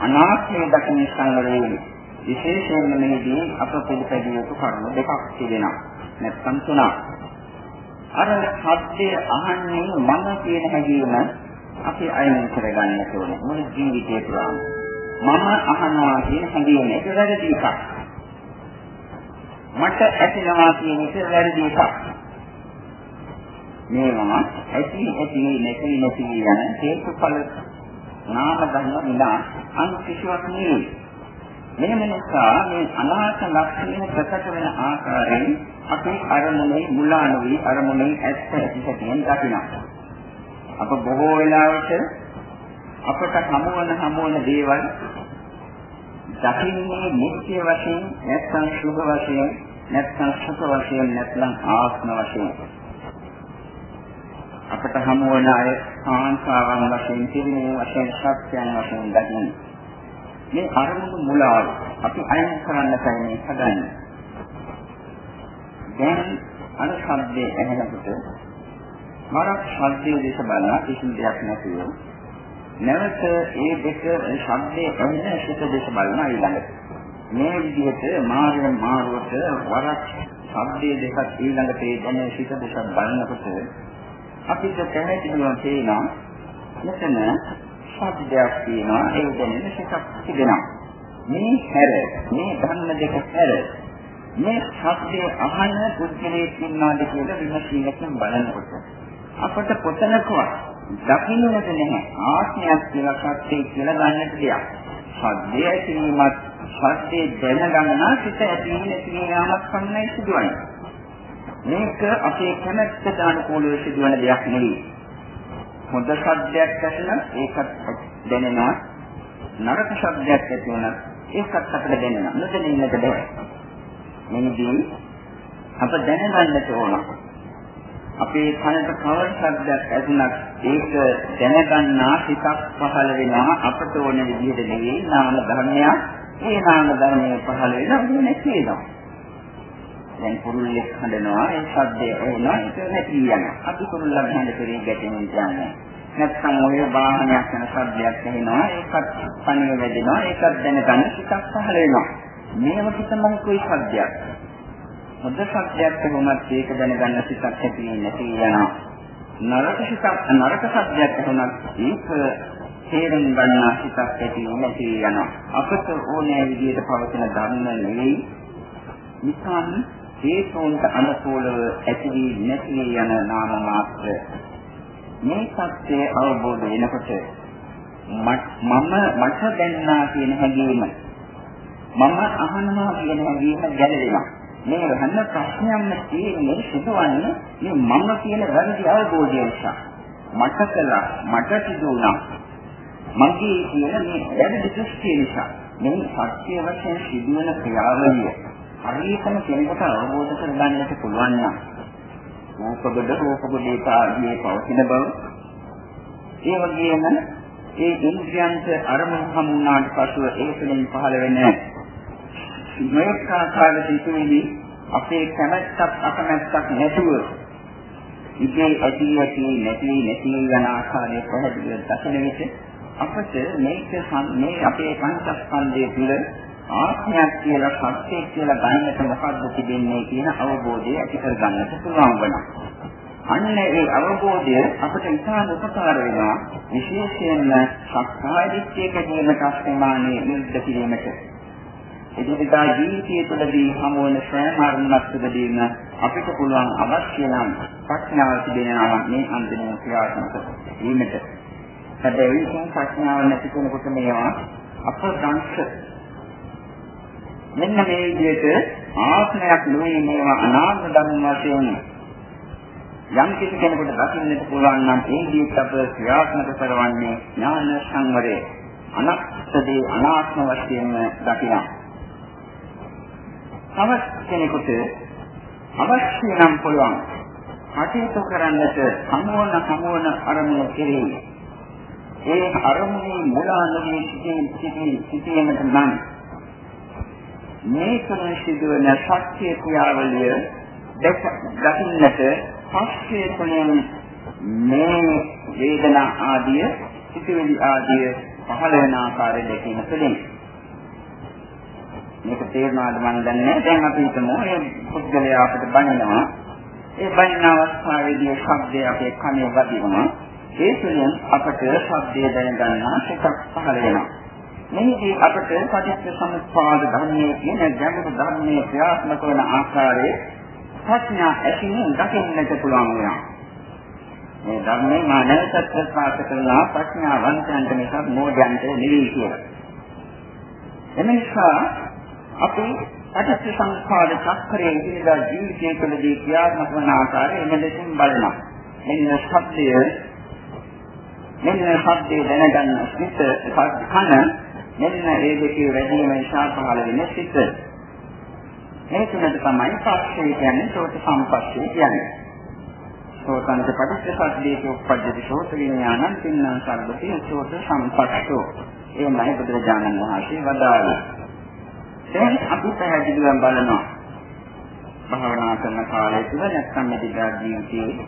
අනාත්මය දකිනින් සංවර වීම. විශේෂයෙන්ම මේදී අප පිළිපැදිය යුතු කරුණු දෙකක් තිබෙනවා. නැත්නම් තුනක්. අර සත්‍ය අහන්නේ මම කියන හැඟීම අපි අයින් කරගන්න ඕනේ මුළු ජීවිතය පුරාම. මම අහනවා කියන හැඟීම ඒක වැරදි එකක්. මට ඇතිනවා කියන එක වැරදි එකක්. මේවා ඇති ඇති නැති නැති යන හේතුඵල නාම ධර්ම විනා අන් කිසිවක් නෙවෙයි. මෙන්න නිසා මේ අනාත්ම ලක්ෂණය ප්‍රකට වෙන ආකාරයෙන් අපි අරමුණේ මුලා නොවි අරමුණේ ඇත්ත ඇති සැටියෙන් දකිනවා. අප බොහෝ වෙලාවට අපට හමුවන හමුවන දේවල් දකින්නේ නිත්‍ය වශයෙන් නැත්නම් සුභ වශයෙන් නැත්නම් සුඛ වශයෙන් නැත්නම් ආත්ම වශයෙන්. අපට හමුවන අය කාන්තාවන් වශයෙන් පිරිමේ වශයෙන් සත්‍යයන් වශයෙන් දකින්නේ. මේ අරමුණු මුලාව අපි අයින් කරන්න තමයි හදන්නේ. දැන් අර ශබ්දයේ ඇහෙනකොට මරක් ශබ්දයේ දේශ බලන කිසිම දෙයක් නැතුව නැවත ඒ දෙක ශබ්දයේ ඇහෙන සිත දේශ බලන ඊළඟට මේ විදිහට මාර්ග මාරුවට වරක් ශබ්දයේ දෙකක් ඊළඟට ඒ දැනෙන සිත දේශ බලනකොට අපිට පැහැදිලිවම තේනවා මෙතන ශබ්දයක් තියෙනවා ඒ දැනෙන සිතක් තිබෙනවා. මේ හැර මේ ධර්ම දෙක හැර මේ ශබ්දයේ අහන පුද්ගලයෙක් ඉන්නවාද කියලා විමසීමකින් බලනකොට අපට කොතනකවත් දකින්නට නැහැ ආත්මයක් කියලා සත්‍යය කියලා ගන්නට දෙයක්. සද්දය ඇතිවීමත් සත්‍යය දැනගන්නා සිත ඇතිවීම නැතිවීමක් පමණයි සිදුවන්නේ. මේක අපේ කැමැත්තට අනුකූලව සිදුවන දෙයක් නෙවෙයි. හොඳ ශබ්දයක් ඇසෙන ඒකත් දැනෙනවා. නරක ශබ්දයක් ඇති වුණා ඒකත් අපිට දැනෙනවා. නොදැනෙන්නට බෑ. මෙනිදී අප දැනගන්නට ඕන. අපේ කනට කවර ශබ්දයක් ඇසුණත් ඒක දැනගන්නා හිතක් පහළ වෙනවා අපට ඕන විදිහට නෙවෙයි නාම ධර්මයක්. ඒ නාම ධර්මයේ පහළ වෙනවා නැති වෙනවා දැන් කුරුල්ලෙක් හඬනවා ඒ ශබ්දය එනවා ඒක නැති යනවා අපි කුරුල්ලන් හඬ පෙරේ ගැටෙමින් යන්නේ නැත්නම් ඔය වාහනයක් යන ශබ්දයක් ඇහෙනවා ඒකත් පණිය වැදෙනවා ඒකත් දැනගන්න හිතක් පහළ වෙනවා. මේව කිතමයි કોઈ ශබ්දයක්? හොඳ සත්‍යයක් වුණත් ඒක දැනගන්න සිතක් ඇති නැති යනවා. නරක සිතක් නරක සත්‍යයක් වුණත් ඒක තේරුම් ගන්න සිතක් ඇති නැති යනවා. අපට ඕනෑ විදිහට පවතින ධර්ම නෙවෙයි. නිකන් හේතුන්ට අනුකූලව ඇති නැති යන නාම මාත්‍ර. මේ සත්‍යය අවබෝධ වෙනකොට මම මට දැනනා කියන හැඟීම මම අහනවා කියන හැඟීම ගැලවෙනවා. මේ හැම ප්‍රශ්නයක්ම තියෙන්නේ සිදුවන්නේ මේ මම කියන වැරදි අවබෝධය නිසා. මට කළා මට සිදුුණා. මගේ කියන මේ වැරදි දෘෂ්ටිය නිසා. මේ සත්‍ය වශයෙන් සිදුවන ක්‍රියාවලිය හරියටම කෙනෙකුට අවබෝධ කරගන්නට පුළුවන් නම් රූපබද රූපබදේ පාදී පවතින බව ඒ වගේම ඒ ඉන්ද්‍රියන්ට අරමුණු හමුනාට පසුව ඒ තුළින් පහළ වෙන මේක ආකාරයට සිටුවේදී අපේ කැමැත්තක් අකමැත්තක් නැතුව ඉතේ ඇති ඇති නැති නැති යන ආකාරයේ පැහැදිලිව දකින විට අපට මේක මේ අපේ පංචස්කන්ධය තුළ ආත්මයක් කියලා සත්‍යයක් කියලා ගන්නට මොකද්ද තිබෙන්නේ කියන අවබෝධය ඇති කර ගන්නට පුළුවන් වෙනවා. අන්න ඒ අවබෝධය අපට ඉතාම උපකාර වෙනවා විශේෂයෙන්ම සක්කාය දිට්ඨියක ජීවිත අස්තමානයේ නිරුද්ධ කිරීමට. එදිනෙදා ජීවිතය තුළදී හමුවන සෑම අරමුණක් තුළදීම අපිට පුළුවන් අවශ්‍ය නම් ප්‍රඥාව තිබෙනවා මේ අන්තිම ක්‍රියාත්මක වීමට. හැබැයි මේ ප්‍රඥාව නැති කෙනෙකුට මේවා අප්‍රදංශ මෙන්න මේ විදිහට ආත්මයක් නෙවෙයි මේවා අනාත්ම ධර්ම වශයෙන් යම් කිසි කෙනෙකුට දකින්නට පුළුවන් නම් ඒ විදිහට අප ක්‍රියාත්මක කරවන්නේ ඥාන සංවරය. අනත්තදී අනාත්ම වශයෙන් දකිනවා. තවත් කෙනෙකුට අවශ්‍ය නම් පුළුවන්. කටයුතු කරන්නට සමෝන සමෝන අරමුණු කෙරෙහි ඒ අරමුණේ මුලා නොවී සිටීමට නම් මේ කරන සිදුවන සත්‍ය ක්‍රියාවලිය දැක දකින්නට පස්සේ තුළින් මේ වේදනා ආදිය සිතුවිලි ආදිය පහළ වෙන ආකාරය දැකීම තුළින් මේක තේරෙනවද මම දන්නේ නැහැ. දැන් අපි හිතමු මේ පුද්ගලයා අපිට බනිනවා. ඒ බනින අවස්ථාවේදී ශබ්දය අපේ කනේ වදිනවා. ඒ තුළින් අපට ශබ්දය දැනගන්නා සිතක් පහළ වෙනවා. මෙහිදී අපට පටිච්ච සමුප්පාද ධර්මයේ කියන ගැඹුරු ධර්මයේ ක්‍රියාත්මක වන ආකාරයේ ප්‍රඥා ඇතිවෙන දකින්නට පුළුවන් වෙනවා. මේ ධර්මයේ මා නැවතත් ප්‍රකාශ කරනවා ප්‍රඥාවන්තයන්ට මිසක් මෝඩයන්ට නෙවෙයි කියලා. එනිසා අපි අටත් සංස්කාර චක්‍රයේ ඉදිරියට ජීවිතය තුළදී ක්‍රියාත්මක වන ආකාරය එමෙලෙසින් බලනවා. මෙන්න ශබ්දය මෙන්න ශබ්දය දැනගන්න සිත කන මෙන්න ඒ දෙකේ වැඩිම නිසා පහළ වෙන සිත. මේ තුනට තමයි පස්සේ කියන්නේ සෝත සම්පස්සේ කියන්නේ. සෝතන්ත පටිච්චසමුප්පාදයේ උප්පජ්ජති සෝත විඥානං තින්නම් සම්පති සෝත සම්පස්සෝ. එමයි බුදුරජාණන් වහන්සේ වදාළේ. දැන් අපි පැහැදිලිවම බලනවා. භාවනා කරන කාලය තුළ නැත්නම් මෙදිනා ජීවිතයේ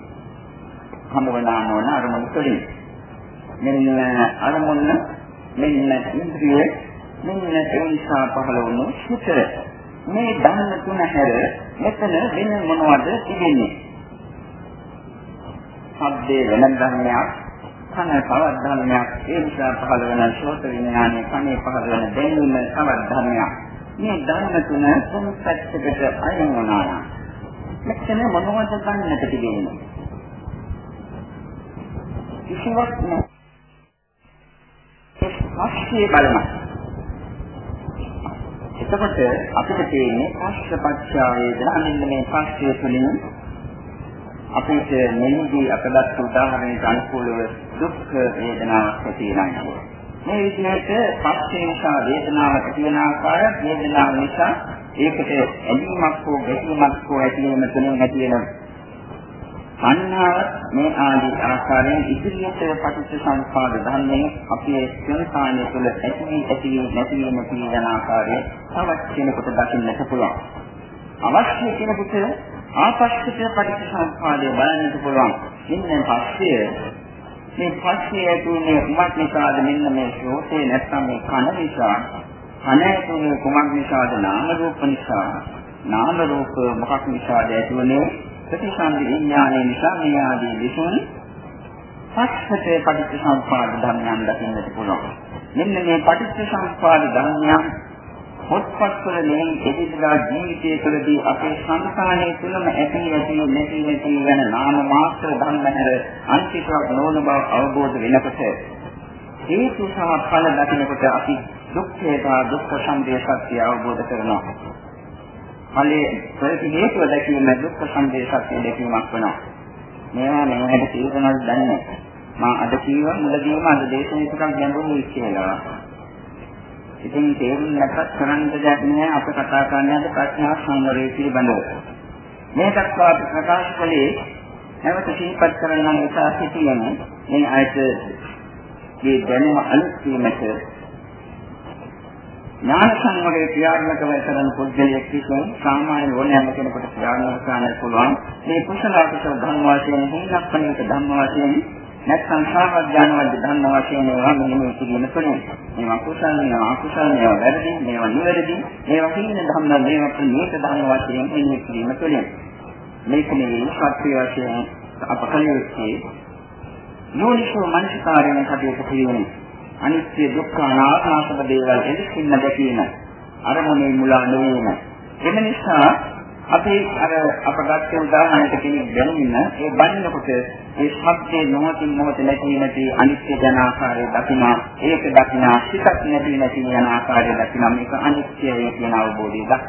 හමුවනා නොවන අරමුණු තුළින් මෙන්න අරමුණ මෙන්න ඉන්ද්‍රිය මෙන්න ඒ නිසා පහළ වුණු සිත මේ ධර්ම තුන හැර මෙතන වෙන මොනවද තිබෙන්නේ? සබ්දේ වෙන ධර්මයක්, කන තවත් ධර්මයක්, ඒ නිසා පහළ වෙන ශෝත විඥානයේ කනේ පහළ වෙන දැනීම තවත් ධර්මයක්. මේ ධර්ම තුන තුන් පැත්තකට අයින් වුණා නම් මෙතන මොනවද ගන්නට තිබෙන්නේ? කිසිවක් නෑ. පස්සේ බලනවා. එතකොට අපිට තියෙන්නේ පස්සපච්චා වේදනා මෙන්න මේ පස්සේ තුලින් අපිට මෙහිදී අපලත් උදාහරණයට අනුකූලව දුක් වේදනාවක් ඇති වෙනවා. මේ විදිහට පස්සේ නිසා වේදනාවක් ඇති වෙන ආකාරය වේදනාව නිසා ඒකට ඇලීමක් හෝ ගැටීමක් හෝ ඇති වෙන තුලින් ඇති වෙන අන්නාව මේ ආදී ආකාරයෙන් ඉදිරියට පටිච්ච සම්පාද ධර්මයේ අපේ සංස්කාරය තුළ ඇති වී ඇති වී නැති වී නැති වී යන ආකාරය තවත් කෙනෙකුට දකින්නට පුළුවන්. අවශ්‍ය කෙනෙකුට ආපස්සිත පටිච්ච සම්පාදය බලන්නට පුළුවන්. ඉන්න පස්සේ මේ පස්සේ ඇතුලේ කුමක් නිසාද? මෙන්න මේ ශ්‍රෝතේ නැත්නම් මේ කන නිසා. කන ඇතුලේ කුමක් නිසාද? නාම රූප නිසා. නාම රූප මොකක් නිසාද ඇතිවන්නේ ප්‍රතිසන්දි විඥානයේ නිසා මේ ආදී විසුන් පස්සට පටිච්චසමුප්පාද ධර්මයන් දකින්නට පුළුවන්. මෙන්න මේ පටිච්චසමුප්පාද ධර්මයන් පොත්පත්වල මේ එදිනදා ජීවිතයේ තුළදී අපේ සංස්කාරයේ තුලම ඇති ඇති නැති නැති වෙන නාම මාත්‍ර ධර්ම හැර අන්තිමට නොවන බව අවබෝධ වෙනකොට හේතු සහ ඵල දකිනකොට අපි දුක්ඛේතා දුක්ඛ සම්දේ සත්‍ය අවබෝධ කරනවා. ඵලයේ ප්‍රති හේතුව දැකීම දුක්ඛ සංදේ සත්‍ය දැකීමක් වෙනවා. මේවා මේකට තීරණයක් දන්නේ මා අද කියවා මුලදීම අද දේශනේ ටිකක් ගැඹුරුයි කියලා. ඉතින් තේරුම් නැත්නම් කරන්න දෙයක් නෑ අප කතා කරන්නේ අද ප්‍රඥා සංවරය පිළිබඳව. මේ දක්වා ප්‍රකාශ කළේ නැවත සිහිපත් කරන්න නිසා සිටියම මේ ආයත මේ දැනුම අලුත් වීමට ඥාන සංවරයේ ක්‍රියාත්මක කරන පුද්ගලයෙක් විසින් සාමාන්‍ය ඕනෑම කෙනෙකුට ක්‍රියාත්මක කරන්න පුළුවන් මේ කුසල අකුසල ධර්ම වශයෙන් හිණක්පණික ධර්ම වශයෙන් නැත්නම් සාමඥානවද ධර්ම වශයෙන් ඒවා මෙහෙම කිරීම තුළින් මේවා කුසල මේවා අකුසල මේවා වැරදි මේවා නිවැරදි මේවා හිණ ධර්ම මේවා ප්‍රණීත ධර්ම වශයෙන් මෙහෙම කිරීම තුළින්. මේක නෙවෙයි සත්‍ය වශයෙන් අපකලියුත්තේ යෝනිසෝ මනසිකාරයෙන් කටයුතු කිරීමේ. අනිත්‍ය දුක්ඛ අනාත්ම දේවල් එලෙසින්ම දැකීම අරමුණේ මුලා නොවීම. එම නිසා අපි අර අපගත් උදාහරණයක කෙනෙක් දැනෙන්න ඒ බannකොට ඒ ශබ්දේ නොමතින් නොමත නැති නැති අනිත්‍ය යන ආකාරය දකිනා ඒක දකිනා සිතක් නැති නැති යන ආකාරය දකිනා මේක අනිත්‍යය කියන අවබෝධය දක්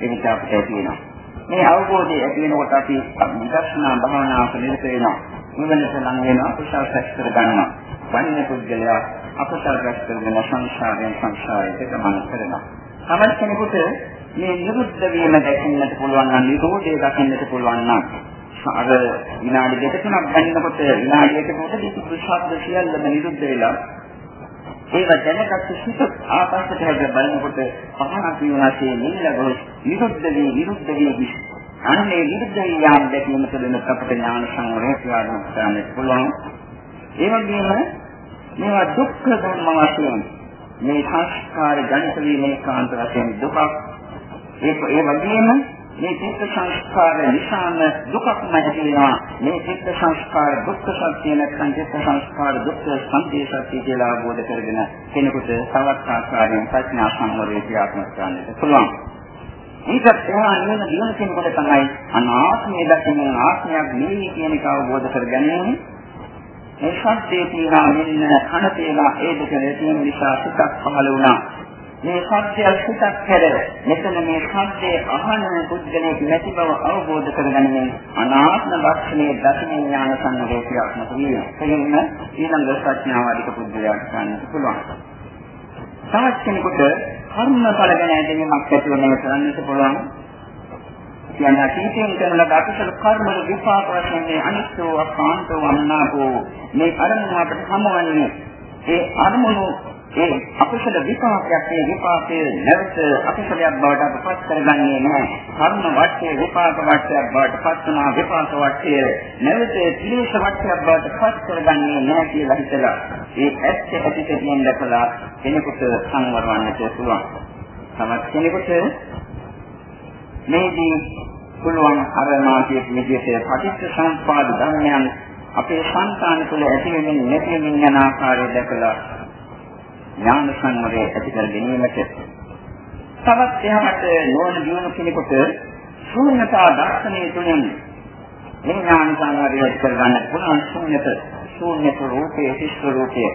එවිට අපිට තියෙනවා මේ අවබෝධය ඇති වෙනකොට අපි විදර්ශනා භාවනාවක නිරත වෙනවා. නිවනට ලං වෙනවා කුසල සැස් කර ගන්නවා. වන්නේ පුද්ගලයා අකුසල රැස් කරගෙන සංසාරයෙන් සංසාරයට ගමන් කරනවා. තමන් කෙනෙකුට මේ නිරුද්ධ වීම දැකින්නට පුළුවන් නම් නිරෝධය දකින්නට පුළුවන් නම් අර විනාඩි දෙක තුනක් ගන්නකොට විනාඩි එකකට කිසි ශබ්ද සියල්ලම නිරුද්ධ වෙලා ඒව දැනගත් සිත ආපස්සට හැද බලනකොට පහනක් විනාශයේ නිලගොස් නිරුද්ධ වී නිරුද්ධ වී අන්නේ විරුද්ධ යාම දැකීම තුළින් අපට ඥාන සංවරය ප්‍රාණය කරන්න පුළුවන්. ඒ වගේම මේවා දුක්ඛ ධර්ම වශයෙන් මේ සංස්කාර ජනිත වීමේ කාන්ත වශයෙන් දුකක් ඒක ඒ වගේම මේ චිත්ත සංස්කාර නිසාම දුකක්ම ඇති වෙනවා. මේ චිත්ත සංස්කාර දුක්ඛ සත්‍ය නැත්නම් චිත්ත සංස්කාර දුක්ඛ සම්පේ සත්‍ය කියලා අවබෝධ කරගෙන කෙනෙකුට තවත් ආකාරයෙන් ප්‍රඥා සම්වරය ක්‍රියාත්මක කරන්නට පුළුවන්. ඒකත් එහා නිවන දින කෙනෙකුට තමයි අනාත්මය දකින්න ආත්මයක් නෙවෙයි කියන එක අවබෝධ කරගන්නේ. මේ සත්‍යයේ තියෙන මෙන්න කන තේලා ඒ දෙක තියෙන නිසා සිතක් පහළ වුණා. මේ සත්‍ය සිතක් හැර මෙතන මේ සත්‍යයේ අහන පුද්ගලයෙක් නැති බව අවබෝධ කරගන්නේ අනාත්ම ලක්ෂණයේ දර්ශන ඥාන සංවේදීයාත්මක වීම. එදින්න ඊළඟ ප්‍රඥාව අධික පුද්ගලයාට ගන්නට පුළුවන්. තවත් කෙනෙකුට කර්මඵල ගැන ඇදහිීමක් ඇති වෙනවා කරන්නට පුළුවන්. කියන්නේ අතීතයෙන් කරන අකුසල කර්ම විපාක වශයෙන් මේ අනිත්‍ය අපාන්තව අමනාපෝ මේ අරමුණ අපට සමවන්නේ ඒ අරමුණු ඒ අකුසල විපාකයක් මේ විපාකයේ නැවත අකුසලයක් බවට අපපත් කරගන්නේ නැහැ. කර්ම වටේ විපාක වටයක් බවට පත් වුණා විපාක වටේ නැවත ක්ලේශ වටයක් බවට පත් කරගන්නේ නැහැ කියලා හිතලා ඒ ඇත්ත ඇතිට කියන දැකලා කෙනෙකුට සංවර වන්නට පුළුවන්. තවත් කෙනෙකුට මේදී පුළුවන් අර මාගේ විදිහට පටිච්ච සම්පාද ධර්මයන් අපේ සංකාන තුළ ඇති වෙමින් නැති වෙමින් යන ආකාරය දැකලා ඥාන සංවරය ඇති කර ගැනීමට තවත් එහාට නොවන දියුණු කෙනෙකුට ශූන්‍යතා දර්ශනය තුළින් මේ ඥාන සංවරය ඇති කර ගන්න පුළුවන් ශූන්‍යත ශූන්‍යත රූපයේ සිස්ස රූපයේ.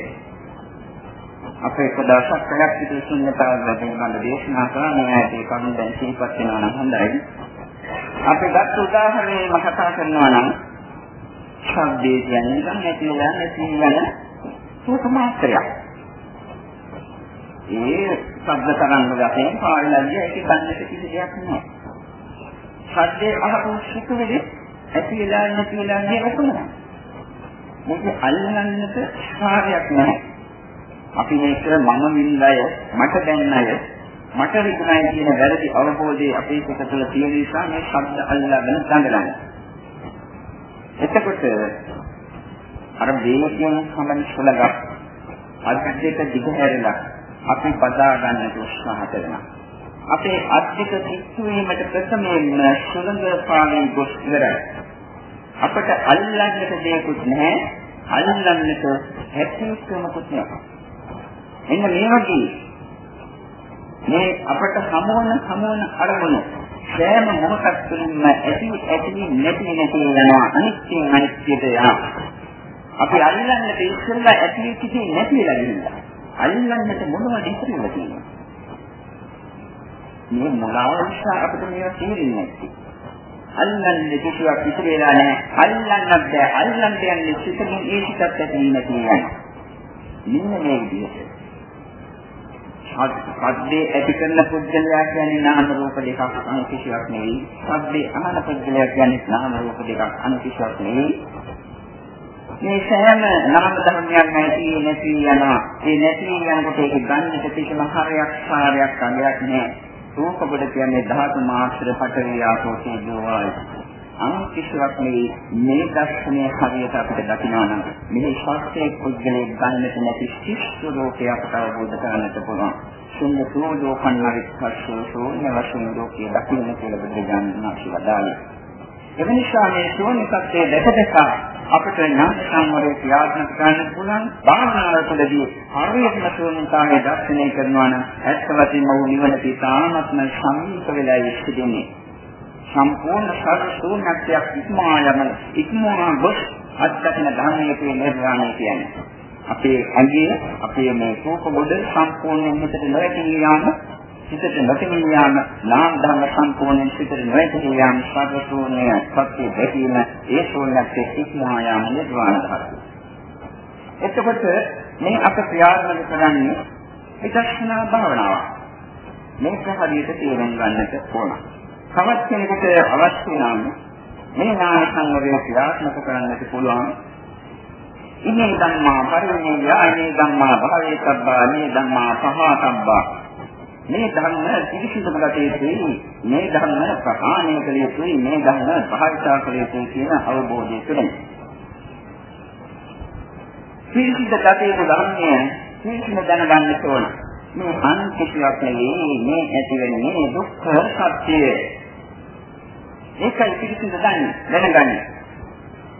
අපේ පදාසක් පැයක් විතර ශූන්‍යතාව වැඩි මම දේශනා කරා මේ ඇයි කරුණ දැන් සිහිපත් වෙනවා නම් හොඳයි. අපි ගත්ත උදාහරණයක් කතා කරනවා නම් ශබ්දේ කියන්නේ නිකන් නැති වෙලා නැති වෙන සෝත මාත්‍රයක්. ඒ ශබ්ද තරංග වශයෙන් පාවිලා ගිය ඒක ගන්නට කිසි දෙයක් නෑ. ශබ්දේ අහපු සුඛෙදි ඇති වෙලා නැති වෙලා ගිය වතුන. මේක අල්ලන්නට කාර්යයක් නෑ. අපි මේක මම වින්දය මට දැන්නය මට රිදුනයි කියන වැරදි අවබෝධය අපේ සිත තුළ තියෙන නිසා මේ ශබ්ද අල්ලාගෙන දඟලනවා. එතකොට අර වේගයෙන් සමන් සුලගත් අද්දේක දිගහැරලා අපි බදා ගන්නට උත්සාහ කරනවා. අපේ අද්දේක කිච්චු වීමට ප්‍රථමයෙන්ම සුලඟ පාවෙන් ගොස් ඉවරයි. අපට අල්ලන්නට දෙයක්වත් නැහැ. අල්ලන්නට හැකියාවකුත් නැහැ. එන්න මේ වගේ මේ අපට සමෝන සමෝන අරමුණු සෑම මොහොතක් තුළින්ම ඇති ඇති නැති නැති යනවා අනිත්‍යයෙන් අනිත්‍යයට යනවා. අපි අල්ලන්නට ඉස්සෙල්ලා ඇති කිසි නැති වෙලා ගිහිල්ලා. අල්ලන්නට මොනවද ඉතිරිලා තියෙන්නේ? මේ මොනවා නිසා අපිට මේවා තේරෙන්නේ නැත්තේ? අල්ලන්නේ කිසිවක් ඉතිරි වෙලා නැහැ. අල්ලන්නත් බෑ. අල්ලන්න යන්නේ සිතකින් ඒ සිතත් ඇති නැති යනවා. මෙන්න මේ විදිහට සද්දේ ඇති කරන පුද්ගලයා කියන්නේ නාම රූප දෙකක් අනු කිසිවක් නෙවෙයි. සද්දේ අහන පුද්ගලයා කියන්නේ නාම රූප දෙකක් අනු කිසිවක් නෙවෙයි. මේ සෑම නාම ධර්මයක් නැති නැති යනවා. ඒ නැති යනකොට ඒක ගන්නට කිසිම හරයක් සාරයක් අගයක් නැහැ. රූප කොට කියන්නේ ධාතු මාත්‍ර පටවිය ආපෝ තේජෝ වායු. අනිත්‍යයක් නෙවෙයි මේ දර්ශනය හරියට අපිට දකිනවා නම් මේ ශාස්ත්‍රයේ පුද්ගලයේ ගන්නට නැති ශිෂ්ට ලෝකයක් අපට අවබෝධ කරගන්නට පුළුවන්. ශුන්‍ය සෝදෝකන් නරිස්සෝ ශූන්‍ය වශයෙන් ලෝකයේ දකින්න කියලා බුදුජානක වදාළේ. එවනිසා මේ ශූන්‍ය සත්‍යය දැක දැක අපිට ඥාන සංවරය ක්‍රියාත්මක කරන්න පුළුවන්. භාවනාව තුළදී හරියටම ශූන්‍යතාවය දර්ශනය කරනවා නම් ඇත්ත වශයෙන්ම වූ නිවන පිටාත්ම සමීප වෙලා ඉස්තිදෙන්නේ සම්පූර්ණ සර්ව ශූන්‍යත්වයක් ඉක්මවා යන ඉක්මවා ගොස් අත්දකින ධර්මයේ නිර්වාණය කියන්නේ. අපේ අගේ අපේ මේ කෝප ගොඩ සම්පූර්ණයෙන් හිතට නොඇති යාම හිතට නොතෙමි යාම නාම ධර්ම සම්පූර්ණයෙන් හිතට නොඇති යාම සර්ව ශූන්‍ය සත්‍ය දෙකීම ඒ ශූන්‍යත්වයේ ඉක්මවා යාම නිර්වාණ ධර්ම. එතකොට මේ අප ක්‍රියාත්මක කරන්නේ විදර්ශනා භාවනාව. මේක හරියට තේරුම් ගන්නට ඕන. තවත් කෙනෙකුට අවශ්‍ය නම් මේ ඥාන සංවරය ක්‍රියාත්මක කරන්නට පුළුවන්. ඉන්නේ ධම්මා පරිණිය යන්නේ ධම්මා භාවේ සබ්බා මේ ධම්මා පහතබ්බා මේ ධර්ම පිළිසිඳ බලතේදී මේ ධර්ම ප්‍රහාණය කළ යුතුයි මේ ධර්ම භාවිතා කළ යුතුයි කියන අවබෝධය තුළින්. පිළිසිඳ ගතේ ධර්මය පිළිසිඳ දැනගන්න ඕන. මේ අන්තිමයක් නෙවෙයි මේ ඇති වෙන්නේ දුක්ඛ සත්‍යය ඒකයි පිළිසිඳ දන්නේ දැනගන්නේ.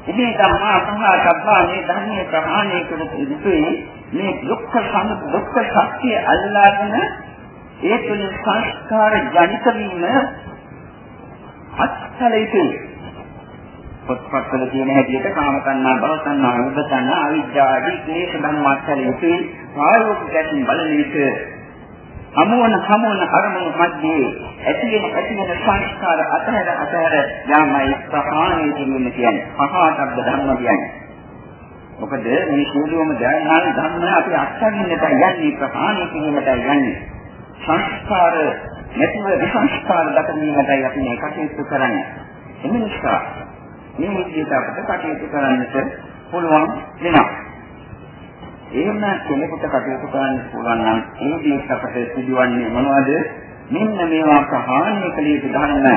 ඉතින් ධම්මා සංඝාතබ්බා මේ ධර්මයේ ප්‍රමාණය කරපු යුතුයි මේ දුක්ඛ සම දුක්ඛ සත්‍ය අල්ලාගෙන ඒ තුළ සංස්කාර ජනිත වීම අත්හල යුතුයි. පොත්පත්වල තියෙන හැටියට කාම තණ්හා, භව තණ්හා, විභව තණ්හා, අවිජ්ජා ආදී ක්ලේශ ධර්ම අත්හැර යුතුයි. ප්‍රායෝගික ගැටුම් බලන විට හමුවන හමුවන අරමුණු මැදේ ඇති වෙන ඇති වෙන සංස්කාර අතහැර අතහැර යාමයි ප්‍රහාණය කිරීම කියන්නේ. පහාටබ්බ ධර්ම කියන්නේ. මොකද මේ සියලුම ධර්මාන ධර්ම අපි අත්හරින්නට යන්නේ ප්‍රහාණය කිරීමට යන්නේ. සංස්කාර නැතිව විසංස්කාර දකින්නටයි අපි මේ කටයුතු කරන්නේ. එම නිසා මේ විදිහට අපිට කටයුතු කරන්නට පුළුවන් වෙනවා. එහෙම කෙනෙකුට කටයුතු කරන්න පුළුවන් නම් ඒ දේ අපට සිදුවන්නේ මොනවද? මෙන්න මේවා ප්‍රහාණය කළ යුතු ධර්ම.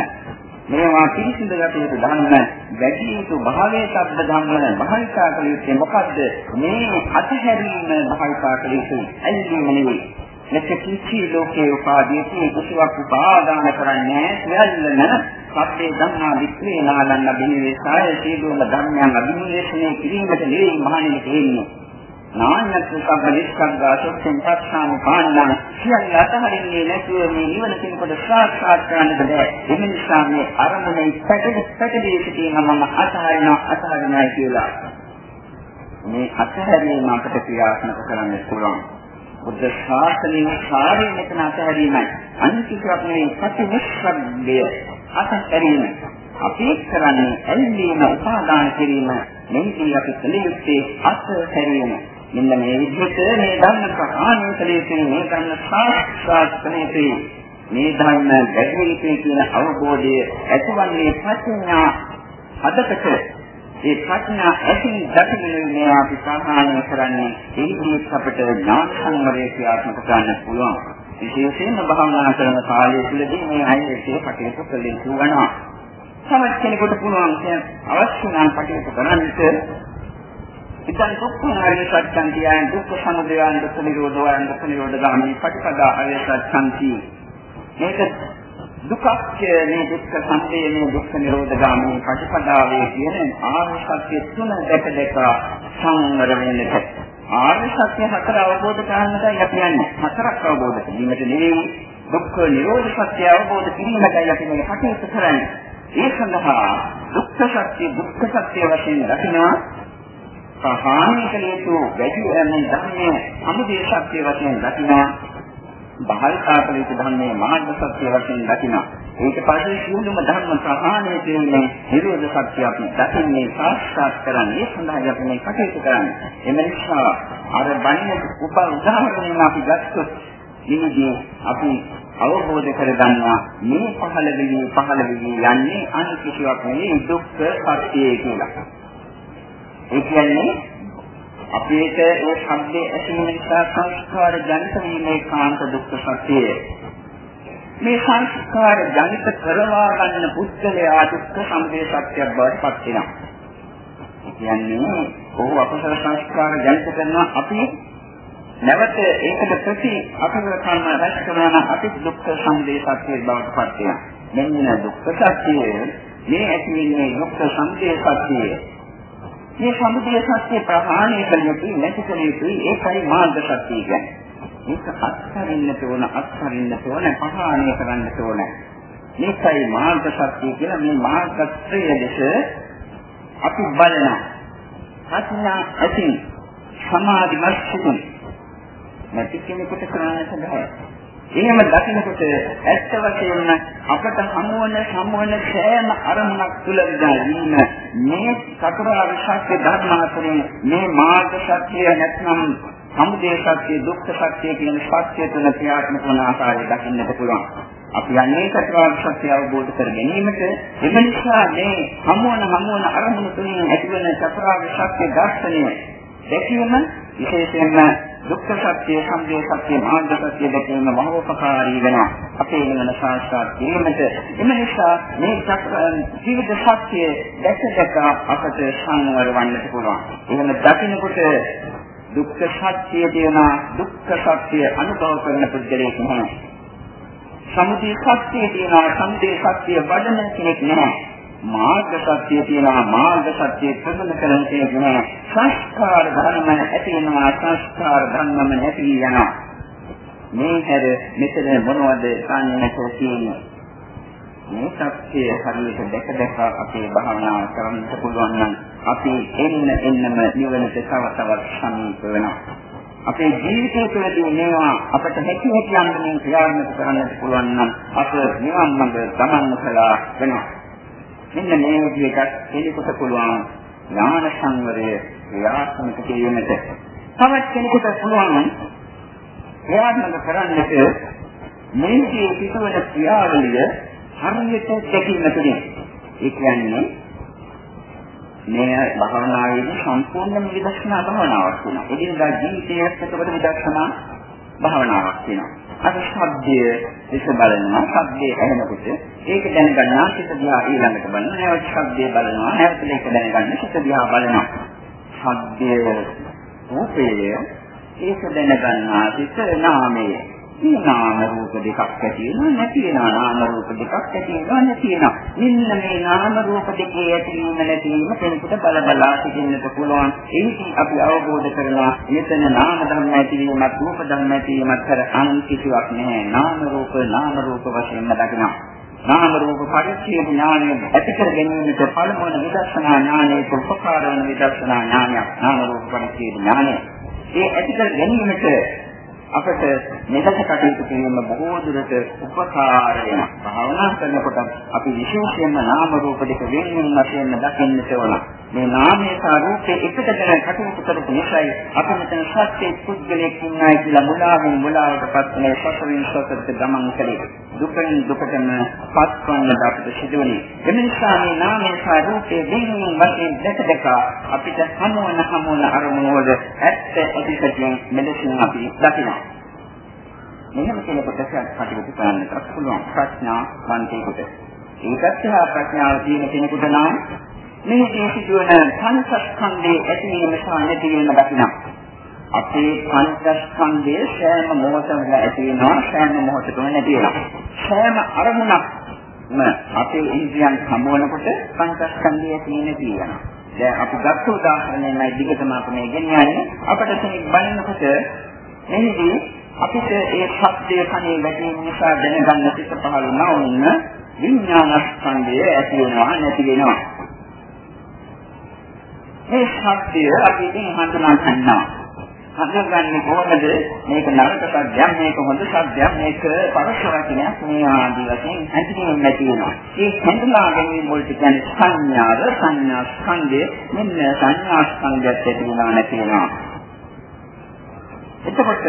මේවා පිළිසිඳ ගත යුතු ධර්ම. වැඩි යුතු භාවයේ ශබ්ද ධර්ම භාවිතා කළ යුත්තේ මොකද්ද? මේ අතහැරීම භාවිතා කළ යුතුයි. ඇයි නෙවෙයි. නැත්නම් කිසි ලෝකේ උපාදීති කිසිවක් උපාදාන කරන්නේ සියල්ලම සත්‍ය ධම්මා වික්‍රේ නාලන්න බිනිවේ සාය සීලෝම ධර්මයන් අභිනිවේෂණය කිරීමට නෙවෙයි මහණෙනි තියෙන්නේ. නාඤ්ඤත් සම්බ නිස්කන්ධා සොක්ෂෙන් පස්සාම පාණන සියල්ල අතහරින්නේ නැතුව මේ නිවන කෙනෙකුට සාක්ෂාත් කරන්නට බෑ. ඒ නිසා මේ අරමුණේ පැටලි පැටලී සිටින මම අතහරිනවා අතහරිනවා කියලා. මේ අතහැරීම අපට ක්‍රියාත්මක කරන්න පුළුවන්. බුද්ධ ශාසනයේ කාර්යය මෙතන අතහැරීමයි. අනිත්‍යයක් නෙවෙයි ප්‍රතිනිස්සබ්දය අතහැරීම. අපි කරන්නේ ඇල්ලීම උපාදාන කිරීම මෙහිදී අපි කළ යුත්තේ අතහැරීම. මෙන්න මේ විදිහට මේ ධර්ම ප්‍රහාණය කළ යුතුයි මේ ධර්ම සාක්ෂාත් කළ යුතුයි. මේ ධර්ම ගැටෙන්නේ කියන අවබෝධය ඇතිවන්නේ ප්‍රඥා අදකට ඒ ප්‍රඥා ඇතින් දකින්න මේ අපි සාමාන්‍ය කරන්නේ ඒකේ අපිට ඥාන සංවරය ක්‍රියාත්මක කරන්න පුළුවන්. විශේෂයෙන්ම භාවනා කරන කාලය තුළදී මේ අයිතිය කටයුතු කළ යුතු වෙනවා. තවත් කෙනෙකුට පුළුවන් අවශ්‍ය නම් කටයුතු කරන්නට ඉතින් දුක්ඛ නාරි සත්‍යං කියන දුක්ඛ සමුදයං දුක්ඛ නිරෝධයන් දුක්ඛ නිරෝධ ගාමී පටිපදා අවේ සත්‍යංති මේක දුක්ඛ මේ දුක්ඛ සම්පේ මේ දුක්ඛ නිරෝධ ගාමී පටිපදාවේ කියන ආර්ය සත්‍ය තුන දැක දැක සංවර වෙන්නට ආර්ය සත්‍ය හතර අවබෝධ කරගන්නටයි අපි යන්නේ. හතරක් අවබෝධ කිරීමට නෙවෙයි දුක්ඛ නිරෝධ සත්‍ය අවබෝධ කිරීමටයි අපි මේ කටයුතු කරන්නේ. ඒ සඳහා දුක්ඛ සත්‍ය දුක්ඛ සත්‍ය වශයෙන් දකිනවා ප්‍රහාණය කළ යුතු වැඩි යන්නේ ධර්මයේ අමුදේ සත්‍ය වශයෙන් දකිනවා බහල්කා කළ යුතු ධර්මයේ මාර්ග සත්‍ය වශයෙන් දකිනවා. ඒක පස්සේ සියලුම ධර්ම ප්‍රහාණය කියන්නේ නිරෝධ සත්‍ය අපි දකින්නේ සාක්ෂාත් කරන්නේ සඳහා අපි මේ කටයුතු කරන්නේ. එම නිසා අර බණින උප උදාහරණයක් අපි ගත්තොත් ඉනිදී අපි අවබෝධ කරගන්නවා මේ පහළ වෙවි පහළ වෙවි යන්නේ අනිත්‍යයක් නෙවෙයි දුක්ඛ සත්‍යය කියලා. ඒ කියන්නේ අපේට ඒ ශබ්දයේ ඇසීම නිසා සංස්කාර ජනිත වීමේ කාන්ත දුක්ඛ සත්‍යය. මේ සංස්කාර ජනිත කරවා ගන්න පුද්ගලයා දුක්ඛ සමුදය සත්‍යයක් බවට පත් වෙනවා. කියන්නේ කොහොම අපසර සංස්කාර ජනිත කරනවා අපි නැවත ඒකට ප්‍රති අපසර කර්ම රැස් කරන අපි දුක්ඛ සමුදය සත්‍යයක් බවට පත් වෙනවා. මෙන්න දුක්ඛ සත්‍යය මේ ඇති වෙන්නේ දුක්ඛ සමුදය සත්‍යය. මේ සමුදය සත්‍ය ප්‍රහාණය කළ යුතුයි නැති කළ යුතුයි ඒකයි මාර්ග සත්‍ය කියන්නේ. මේක අත්හරින්නට ඕන අත්හරින්නට ඕන ප්‍රහාණය කරන්නට ඕන. මේකයි මාර්ග සත්‍ය කියලා මේ මාර්ගත්‍රය දෙස අපි බලනවා. ප්‍රඥා ඇතින් සමාධි මස්සිතුන් නැති කෙනෙකුට කරන්නට බෑ. එහෙම දකිනකොට ඇත්ත වශයෙන්ම අපට හමුවන සම්වන සෑම අරමුණක් තුල විඳින්න මේ චතුරාර්ය සත්‍ය ධර්ම අතරින් මේ මාර්ග සත්‍ය නැත්නම් සමුදය සත්‍ය දුක්ඛ සත්‍ය කියන සත්‍ය තුන ක්‍රියාත්මක වන ආකාරය දකින්නට පුළුවන්. අපි යන්නේ චතුරාර්ය සත්‍ය අවබෝධ කර ගැනීමට එම නිසා මේ හමුවන හමුවන අරමුණු තුලින් ඇතිවන චතුරාර්ය සත්‍ය දර්ශනය දැකීම විශේෂයෙන්ම දුක්ඛ සත්‍ය, සම්දේ සත්‍ය, මාර්ග සත්‍ය දැකීම මහෝපකාරී වෙනවා. අපේ නිවන සාක්ෂාත් කිරීමට. එම නිසා මේ ජීවිත සත්‍ය දැක දැක අපට සංවර වන්නට පුළුවන්. එහෙම දකිනකොට දුක්ඛ සත්‍ය කියන දුක්ඛ සත්‍ය අනුභව කරන පුද්ගලයෙක් නැහැ. සමුදය සත්‍ය කියන සමුදය සත්‍ය වඩන කෙනෙක් නැහැ. මාර්ග සත්‍ය තියෙනවා. මාර්ග සත්‍ය ප්‍රගුණ කරන කෙනෙක් නෑ සංස්කාර ධර්ම ඇති වෙනවා. සංස්කාර ධර්මම නැති යනවා මේ හැර මෙතන මොනවද සංඥාතෝ කියන්නේ? මේ සත්‍යය හරියට දැක දැක අපේ භාවනාව කරන්නට පුළුවන් නම් අපි එන්න එන්නම නිවනට තව තවත් සමීප වෙනවා. අපේ ජීවිතය තුළදී මේවා අපට හැකි හැකි අන්දමින් ක්‍රියාත්මක කරන්නට පුළුවන් නම් අප නිවන් මඟ ගමන් කළා වෙනවා. මෙන්න මේ විදිහට කෙනෙකුට පුළුවන් ඥාන සංවරය ක්‍රියාත්මක කිරීමට. තවත් කෙනෙකුට පුළුවන් ක්‍රියාත්මක කරන්නට මේකේ පිටවන ක්‍රියාවලිය හරියට දැකීම තුළින්. ඒ කියන්නේ මේ භාවනාවේදී සම්පූර්ණ විදර්ශනා භාවනාවක් වෙනවා. එදිනදා ජීවිතයේ එක්කවට විදර්ශනා භාවනාවක් වෙනවා. අර ශබ්දය විස බලනවා, ශබ්දය ඇහෙනකොට ඒක දැනගන්නා සිත දිහා ඊළඟට බලනවා. නැවත ශබ්දය බලනවා, නැවත ඒක දැනගන්න සිත දිහා බලනවා. ශබ්දය රූපය ඒක දැනගන්නා සිත නාමය මේ නාම රූප දෙකක් ඇති වෙනවා නැති වෙනවා. නාම රූප දෙකක් ඇති වෙනවා නැති වෙනවා. මෙන්න මේ නාම රූප දෙකේ ඇතිවීම නැතිවීම කෙනෙකුට බල බලා සිටින්නට පුළුවන්. ඒකෙන් අපි අවබෝධ කරනවා මෙතන නාම ධර්ම ඇතිවීමත් රූප ධර්ම ඇතිවීමත් කර අන් කිසිවක් නැහැ. නාම රූප නාම රූප වශයෙන්ම දකිනවා. නාම රූප පරිච්ඡේද ඥානය ඇති කර ගැනීමට පළමුවන විදර්ශනා ඥානයේ උපකාර වන විදර්ශනා ඥානයක්. නාම රූප පරිච්ඡේද ඥානය. ඒ ඇති කර ගැනීමට අපට මෙලෙස කටයුතු කිරීම බොහෝ දුරට උපකාර වෙනවා. භාවනා කරනකොට අපි විශේෂයෙන්ම නාම රූප දෙක වෙනින් වශයෙන් දකින්නට ඕන. මේ නාමයේ සහ රූපයේ එකතැන කටයුතු කරපු නිසායි අපි මෙතන සත්‍ය පුද්ගලයෙක් ඉන්නයි කියලා මුලාවෙන් මුලාවටපත් මේ සසරින් සසරට ගමන් කළේ. දුකෙන් දුකටම පත්වන්නට අපිට සිදුවන්නේ. එම නිසා මේ නාමයේ සහ රූපයේ වෙනින් වශයෙන් දැක දැක අපිට හමුවන හමුවන අරමුණ වල ඇත්ත ඇතිසැටියෙන් මෙලෙසින් අපි දකිනවා. මෙහෙම කෙනෙකුට කටයුතු කරන්නට පුළුවන් ප්‍රඥා වන්තයෙකුට. ඒකත් ප්‍රඥාව තියෙන කෙනෙකුට නම් මේ සිදුවන පංචස්කන්ධයේ ඇතිවීම සහ නැතිවීම දකිනවා. අපේ පංචස්කන්ධයේ සෑම මොහොතකම ඇති වෙනවා සෑම මොහොතකම නැති වෙනවා. සෑම අරමුණක්ම අපේ ඉන්ද්‍රියන් සමවනකොට පංචස්කන්ධය තියෙන තියෙනවා. දැන් අපි ගත්ත උදාහරණයයි දිගටම අපි මේ ගෙනියන්නේ අපිට කෙනෙක් බලනකොට එහිදී අපිට ඒ ශබ්දයේ කණේ වැටීම නිසා දැනගන්න සිත පහළ නොවුන විඥානස්කන්ධය ඇති වෙනවා නැති වෙනවා. මේ ශබ්දය අපි ඉතින් හඳුනා ගන්නවා. හඳුනගන්නේ කොහොමද? මේක නරක සත්‍යයක්, මේක හොඳ සත්‍යයක්, මේක පරස්පර වචනයක් මේ ආදී වශයෙන් හැඳින්වීම නැති වෙනවා. මේ හඳුනා ගැනීම වලට කියන්නේ සංඥාව, සංඥා ස්කන්ධය, මෙන්න සංඥා ස්කන්ධයත් ඇති වෙනවා නැති වෙනවා. එතකොට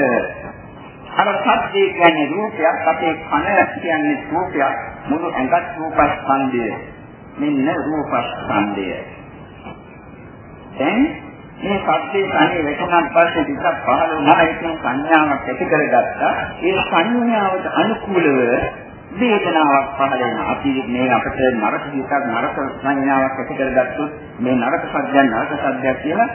අර සත්‍යය කියන්නේ රූපයක්, අපේ කන කියන්නේ රූපයක්, මුළු ඇඟත් රූපස්කන්ධය. මෙන්න රූපස්කන්ධය. දැන් මේ සත්‍යයේ තනිය වැටුණාට පස්සේ ටිකක් පහළ වුණා ඒකෙන් සංඥාවක් ඇති කරගත්තා. ඒ සංඥාවට අනුකූලව වේදනාවක් පහළ වෙනවා. අපි මේ අපිට නරක හිතක් නරක සංඥාවක් ඇති කරගත්තොත් මේ නරක සත්‍යයන් නරක සත්‍යයක් කියලා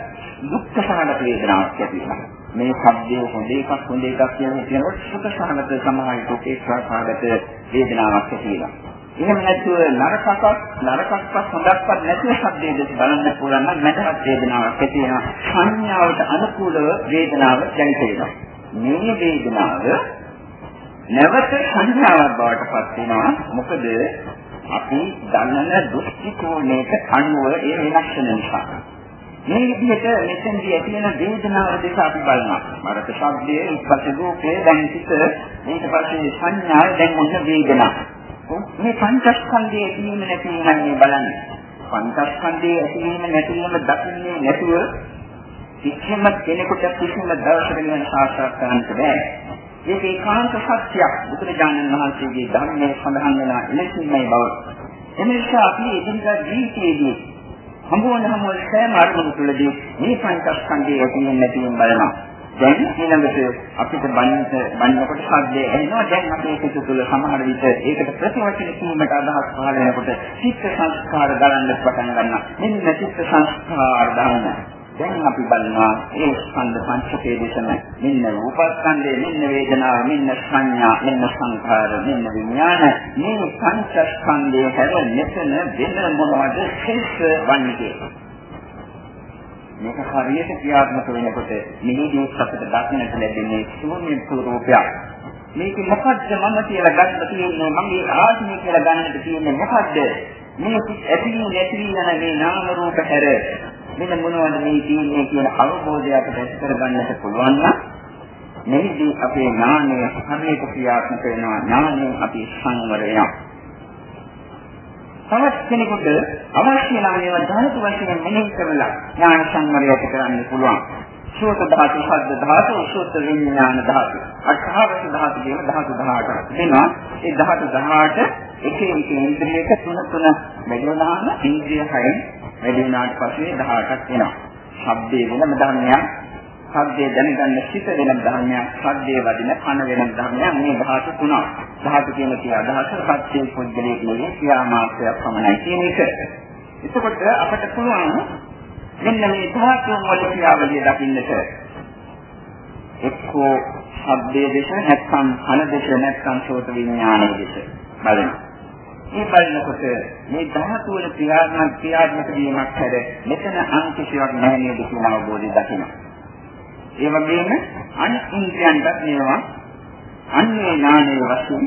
දුක්ඛ සහගත වේදනාවක් ඇති වෙනවා. මේ සබ්දයේ හොඳ එකක් හොඳ එකක් කියන කියනකොට සුඛ සහගත සමාහිත උපේක්ෂා සහගත වේදනාවක් ඇති වෙනවා. එහෙම නැතුව නරකක් නරකක්වත් හොඳක්වත් නැතුව ශබ්දයේ දෙස බලන්න පුළුවන් නම් මටවත් වේදනාවක් ඇති වෙනවා. සංඥාවට අනුකූලව වේදනාව දැනිට වෙනවා. මේ වේදනාව නැවත සංඥාවක් බවට පත් වෙනවා. මොකද අපි දන්නන දෘෂ්ටි කෝණයට අනුව ඒ වෙනස් වෙන නිසා. මේ විදිහට මෙතෙන්දී ඇති වෙන වේදනාව දෙක අපි බලනවා. මරක ශබ්දයේ ඉස්පස්සේ රූපේ දැන් සිට ඊට පස්සේ සංඥාව දැන් මොන වේදනාව. මේ පංචස්කන්ධයේ ඇතිවීම නැතිවීම මේ බලන්නේ. පංචස්කන්ධයේ ඇතිවීම නැතිවීම දකින්නේ නැතුව කිසිම කෙනෙකුට කිසිම දවසක නිවන සාක්ෂාත් කරන්නට බෑ. ඒක ඒකාන්ත සත්‍යයක්. බුදුරජාණන් වහන්සේගේ ධර්මයේ සඳහන් වෙන එලෙසින්මයි බව. එනිසා අපි එදිනදා ජීවිතයේදී හම්බුවන හම්බුවන සෑම අරමුණු තුළදී මේ පංචස්කන්ධයේ ඇතිවීම නැතිවීම බලනවා. දැන් ඊළඟට අපිට බණ්ඩ බණ්ඩකොට ශබ්දය එනවා දැන් අපේ සිත තුළ සමහර විට ඒකට ප්‍රතිවචන කීමට අදහස් පහළ වෙනකොට චිත්ත සංස්කාර ගලන්න පටන් ගන්නවා. මෙන්න චිත්ත සංස්කාර ගන්න දැන් අපි බලනවා ඒ ස්කන්ධ පංචකයේ දෙසම මෙන්න රූපස්කන්ධය මෙන්න වේදනාව මෙන්න සංඥා මෙන්න සංඛාර මෙන්න විඥාන. මේ පංචස්කන්ධය හැර මෙතන වෙන මොනවද? ශේෂ වන්නේ මේක හරියට ක්‍රියාත්මක වෙනකොට මෙහිදී අපිට දක්නට ලැබෙන්නේ ශූන්‍ය ස්වરૂපයක්. මේක මොකද්ද මම කියලා ගන්න තියෙන්නේ? මගේ ආත්මය කියලා ගන්නට තියෙන්නේ මොකද්ද? මේ ඇති නැති යන මේ නාම රූප හැර. මෙන්න මොනවද මේ තියෙන්නේ කියන අවබෝධය අපට ඇති කරගන්නට පුළුවන් නම් මෙහිදී අපේ ඥානය හරියට ක්‍රියාත්මක වෙනවා. ඥානය අපි සංවරයක්. තවත් කෙනෙකුට අවශ්‍ය නම් ඒවා ධාතු වශයෙන් මෙනෙහි කරලා ඥාන සංවරය ඇති කරන්න පුළුවන් සෝත ධාතු, ශබ්ද ධාතු, සෝත විඥාන ධාතු. අටහවස ධාතු කියන ධාතු 18ක් වෙනවා. ඒ ධාතු 18 එක එක ඉන්ද්‍රියක තුන තුන වැඩි වුණාම ඉන්ද්‍රිය හයෙන් වැඩි වුණාට පස්සේ 18ක් වෙනවා. ශබ්දයේ වෙනම ධර්මයක්, ශබ්දයේ දැනගන්න සිත වෙනම ධර්මයක්, ශබ්දයේ වදින කන වෙනම ධර්මයක්. මේ ධාතු තුනක්. ධාතු කියන කී අදහස සත්‍යයේ පුද්ගලයේ නෙවෙයි ක්‍රියාමාත්‍රයක් පමණයි කියන එක. එතකොට අපට පුළුවන් මෙන්න මේ ධාතුන් වල ක්‍රියාවලිය දකින්නට එක්කෝ ශබ්දයේ දේශ නැත්නම් කන දේශ නැත්නම් සෝත විඥානයේ දේශ බලන්න. මේ බලනකොට මේ ධාතු වල ක්‍රියාත්මක ක්‍රියාත්මක වීමක් හැර මෙතන අන්තිශයක් නැහැ නේද කියන අවබෝධය දකිනවා. ඒ වගේම අනිත් ඉන්ද්‍රියන්ටත් මේවා අන්නේ නාමයේ වශයෙන්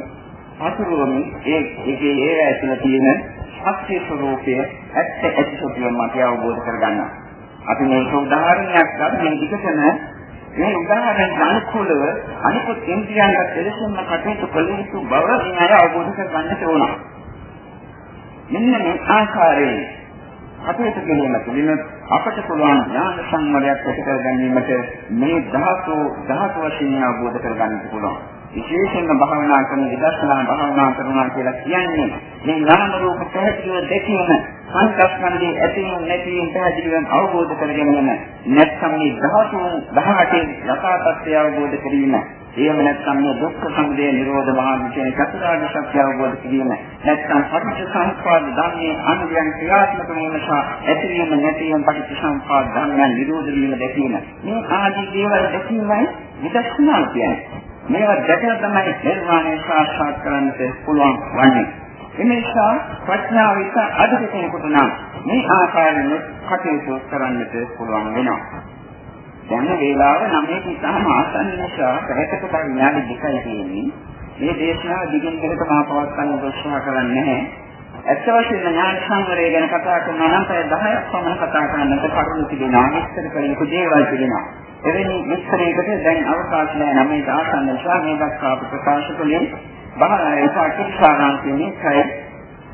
අතුරුවමින් ඒ ඒකේ ඒ ඇතුළත තියෙන සත්‍ය ස්වરૂපය ඇත්ත ඇති සත්‍යම අපි අවබෝධ කරගන්නවා. අපි මේක උදාහරණයක් ගන්න විදිහටම මේ උදාහරණ අනුකූලව අනිකුත් ඉන්ද්‍රියන්ට දෙලෙසම කටයුතු කළ යුතු බව මේ අවබෝධ කරගන්නට ඕන. මෙන්න මේ ආකාරයෙන් කටයුතු කිරීම තුළින් අපට පුළුවන් ඥාන සංවරයක් ඇති කර ගැනීමට මේ ධාතු ධාතු වශයෙන් අවබෝධ කරගන්නට පුළුවන්. විශේෂයෙන්ම භාවනා කරන විදර්ශනා භාවනා කරනවා කියලා කියන්නේ මේ නාම රූප පැහැදිලිව දැකීම සංකප්පන්දී ඇතිවීම නැතිවීම පැහැදිලිවම අවබෝධ කර ගැනීම නැත්නම් මේ ධාතු 18 යථාර්ථය අවබෝධ කිරීම එහෙම නැත්නම් මේ දුක්ඛ සමුදය නිරෝධ මාර්ග කියන චතුරාර්ය සත්‍ය අවබෝධ කිරීම නැත්නම් පටිච්ච සමුප්පාද ධර්මයේ අනුයන් ක්‍රියාත්මක වීම සහ ඇතිවීම නැතිවීම පටිච්ච සමුප්පාද ධර්මයන් නිරෝධ වීම දැකීම. මේ ආදී දේවල් දැකීමයි විදර්ශනා කියන්නේ. මේවා දැකලා තමයි නිර්වාණය සාක්ෂාත් කරන්නට පුළුවන් වන්නේ. එනිසා ප්‍රඥාව විස අධික කෙනෙකුට නම් මේ ආකාරයෙන් කටයුතු කරන්නට පුළුවන් වෙනවා. දැන් වේලාව 9 ඉතාලම ආසන්න නිසා පැයකට විනාඩි දෙකයි තියෙන්නේ. මේ දේශනාව දිගින් දිගට මා පවත්වන්න උත්සාහ කරන්නේ නැහැ. ඇත්ත වශයෙන්ම ඥාන සංවරය ගැන කතා කරනවා නම් පැය 10ක් පමණ කතා කරන්නට කරුණු තිබෙනවා. විස්තර කළ යුතු දේවල් තිබෙනවා. එවැනි විස්තරයකට දැන් අවකාශ නැහැ. 9 ආසන්න නිසා මේ දක්වා ප්‍රකාශ කළේ බහරය සාකච්ඡානාන්තයේ කයි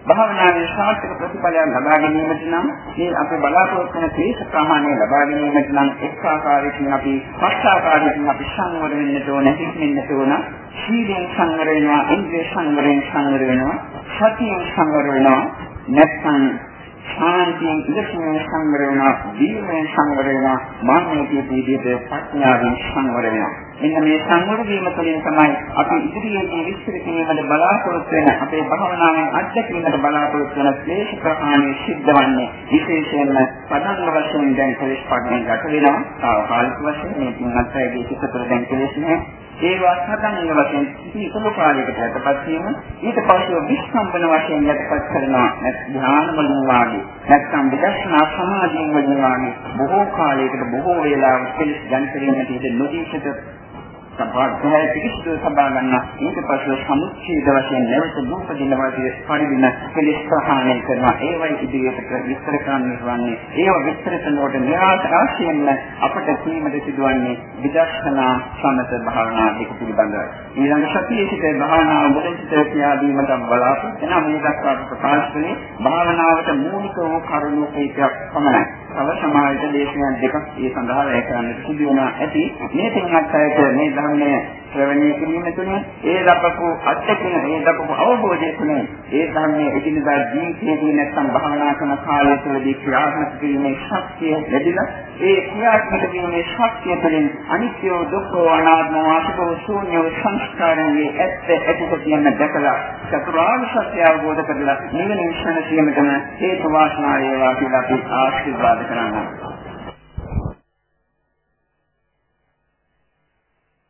භාවනාවේ සාර්ථක ප්‍රතිඵලයක් ලබා ගැනීමට නම් මේ අපි බලාපොරොත්තු වන ක්ලේශ ප්‍රමාණය ලබා ගැනීමට නම් එක් ආකාරයකින් අපි පස් ආකාරයකින් අපි සංවර වෙන්නට ඕන, හික්මෙන්නට ඕන. සීලෙන් සංවර වෙනවා, ඉන්ද්‍රිය සංවරයෙන් සංවර වෙනවා, සතියෙන් සංවර වෙනවා. නැත්නම් ශාන්තියෙන් ඉඳීමේ සංවර වෙනවා, දීමේ සංවර වෙනවා, මානසික විදිහට ප්‍රඥාවෙන් සංවර වෙනවා. මෙන්න මේ සංවර වීම තුළින් තමයි අපි ඉදිරියේදී විස්තර කිරීමට බලාපොරොත්තු වෙන අපේ භාවනාවෙන් අත්දැකීමට බලාපොරොත්තු වෙන ක්ලේශ ප්‍රහාණය සිද්ධ වන්නේ විශේෂයෙන්ම පදන්න වශයෙන් දැන් ක්ලේශ ප්‍රහාණය ගත වෙනවා. තාවකාලික වශයෙන් මේ තුන්වත් ඇගේ සිත තුළ දැන් ක්ලේශ නැහැ. ඒවා සාධාරණ වශයෙන් සුළු කාලයකට යටපත් වීම ඊට පස්සේ විස්කම්බන වශයෙන් යටපත් කරනවා. ධ්‍යාන වලින් වාගේ නැත්නම් විදර්ශනා සමාධියෙන් වලින් වාගේ බොහෝ කාලයකට බොහෝ වේලාවක් පිළිස් ජනිත වෙන්නට නොදීසිත සම්පාදනය පිළිස්සු සබා ගන්න. ඊට පස්සේ සමුච්ඡේද වශයෙන් නැවත දුපදින වාදී පරිදින කෙලෙස් ප්‍රහාණය කරනවා. ඒවයි ඉදිරියට විස්තර කරන්න වන්නේ ඒව විස්තර කරනකොට නිරාශයෙන් අපට කීමද සිදුවන්නේ විදර්ශනා සමත භාවනා දෙක පිළිබඳව ඊළඟ සතියේ සිට භාවනා මුලින් සිට කියාදීමට බලාපොරොත්තු වෙන මේ දක්වා ප්‍රකාශ කළේ භාවනාවට මූලික වූ කරුණු කීපයක් පමණයි. තව සමාජයට දේශනා දෙකක් ඒ සඳහා වැය කරන්නට සිදු වෙනවා ඇති. මේ තුනක් අයට මේ ධර්මය ශ්‍රවණය කිරීම තුළින් ඒ ලබපු අත්දැකීම ඒ ලබපු අවබෝධය තුළින් ඒ ධර්මයේ එදිනදා ජීවිතයේදී නැත්නම් භාවනා කරන කාලය තුළදී ක්‍රියාත්මක කිරීමේ ශක්තිය ලැබිලා ඒ ක්‍රියාත්මක කිරීමේ ශක්තිය තුළින් අනිත්‍ය දුක්ඛ අනාත්ම වාසකෝ ශූන්‍ය සංස්කාරයේ ඇත්ත ඇතික කියන දැකලා චතුරාර්ය සත්‍ය අවබෝධ කරලා නිවන විශ්වාස කිරීමටම හේතු වාසනා වේවා කියලා අපි ආශිර්වාද කරනවා.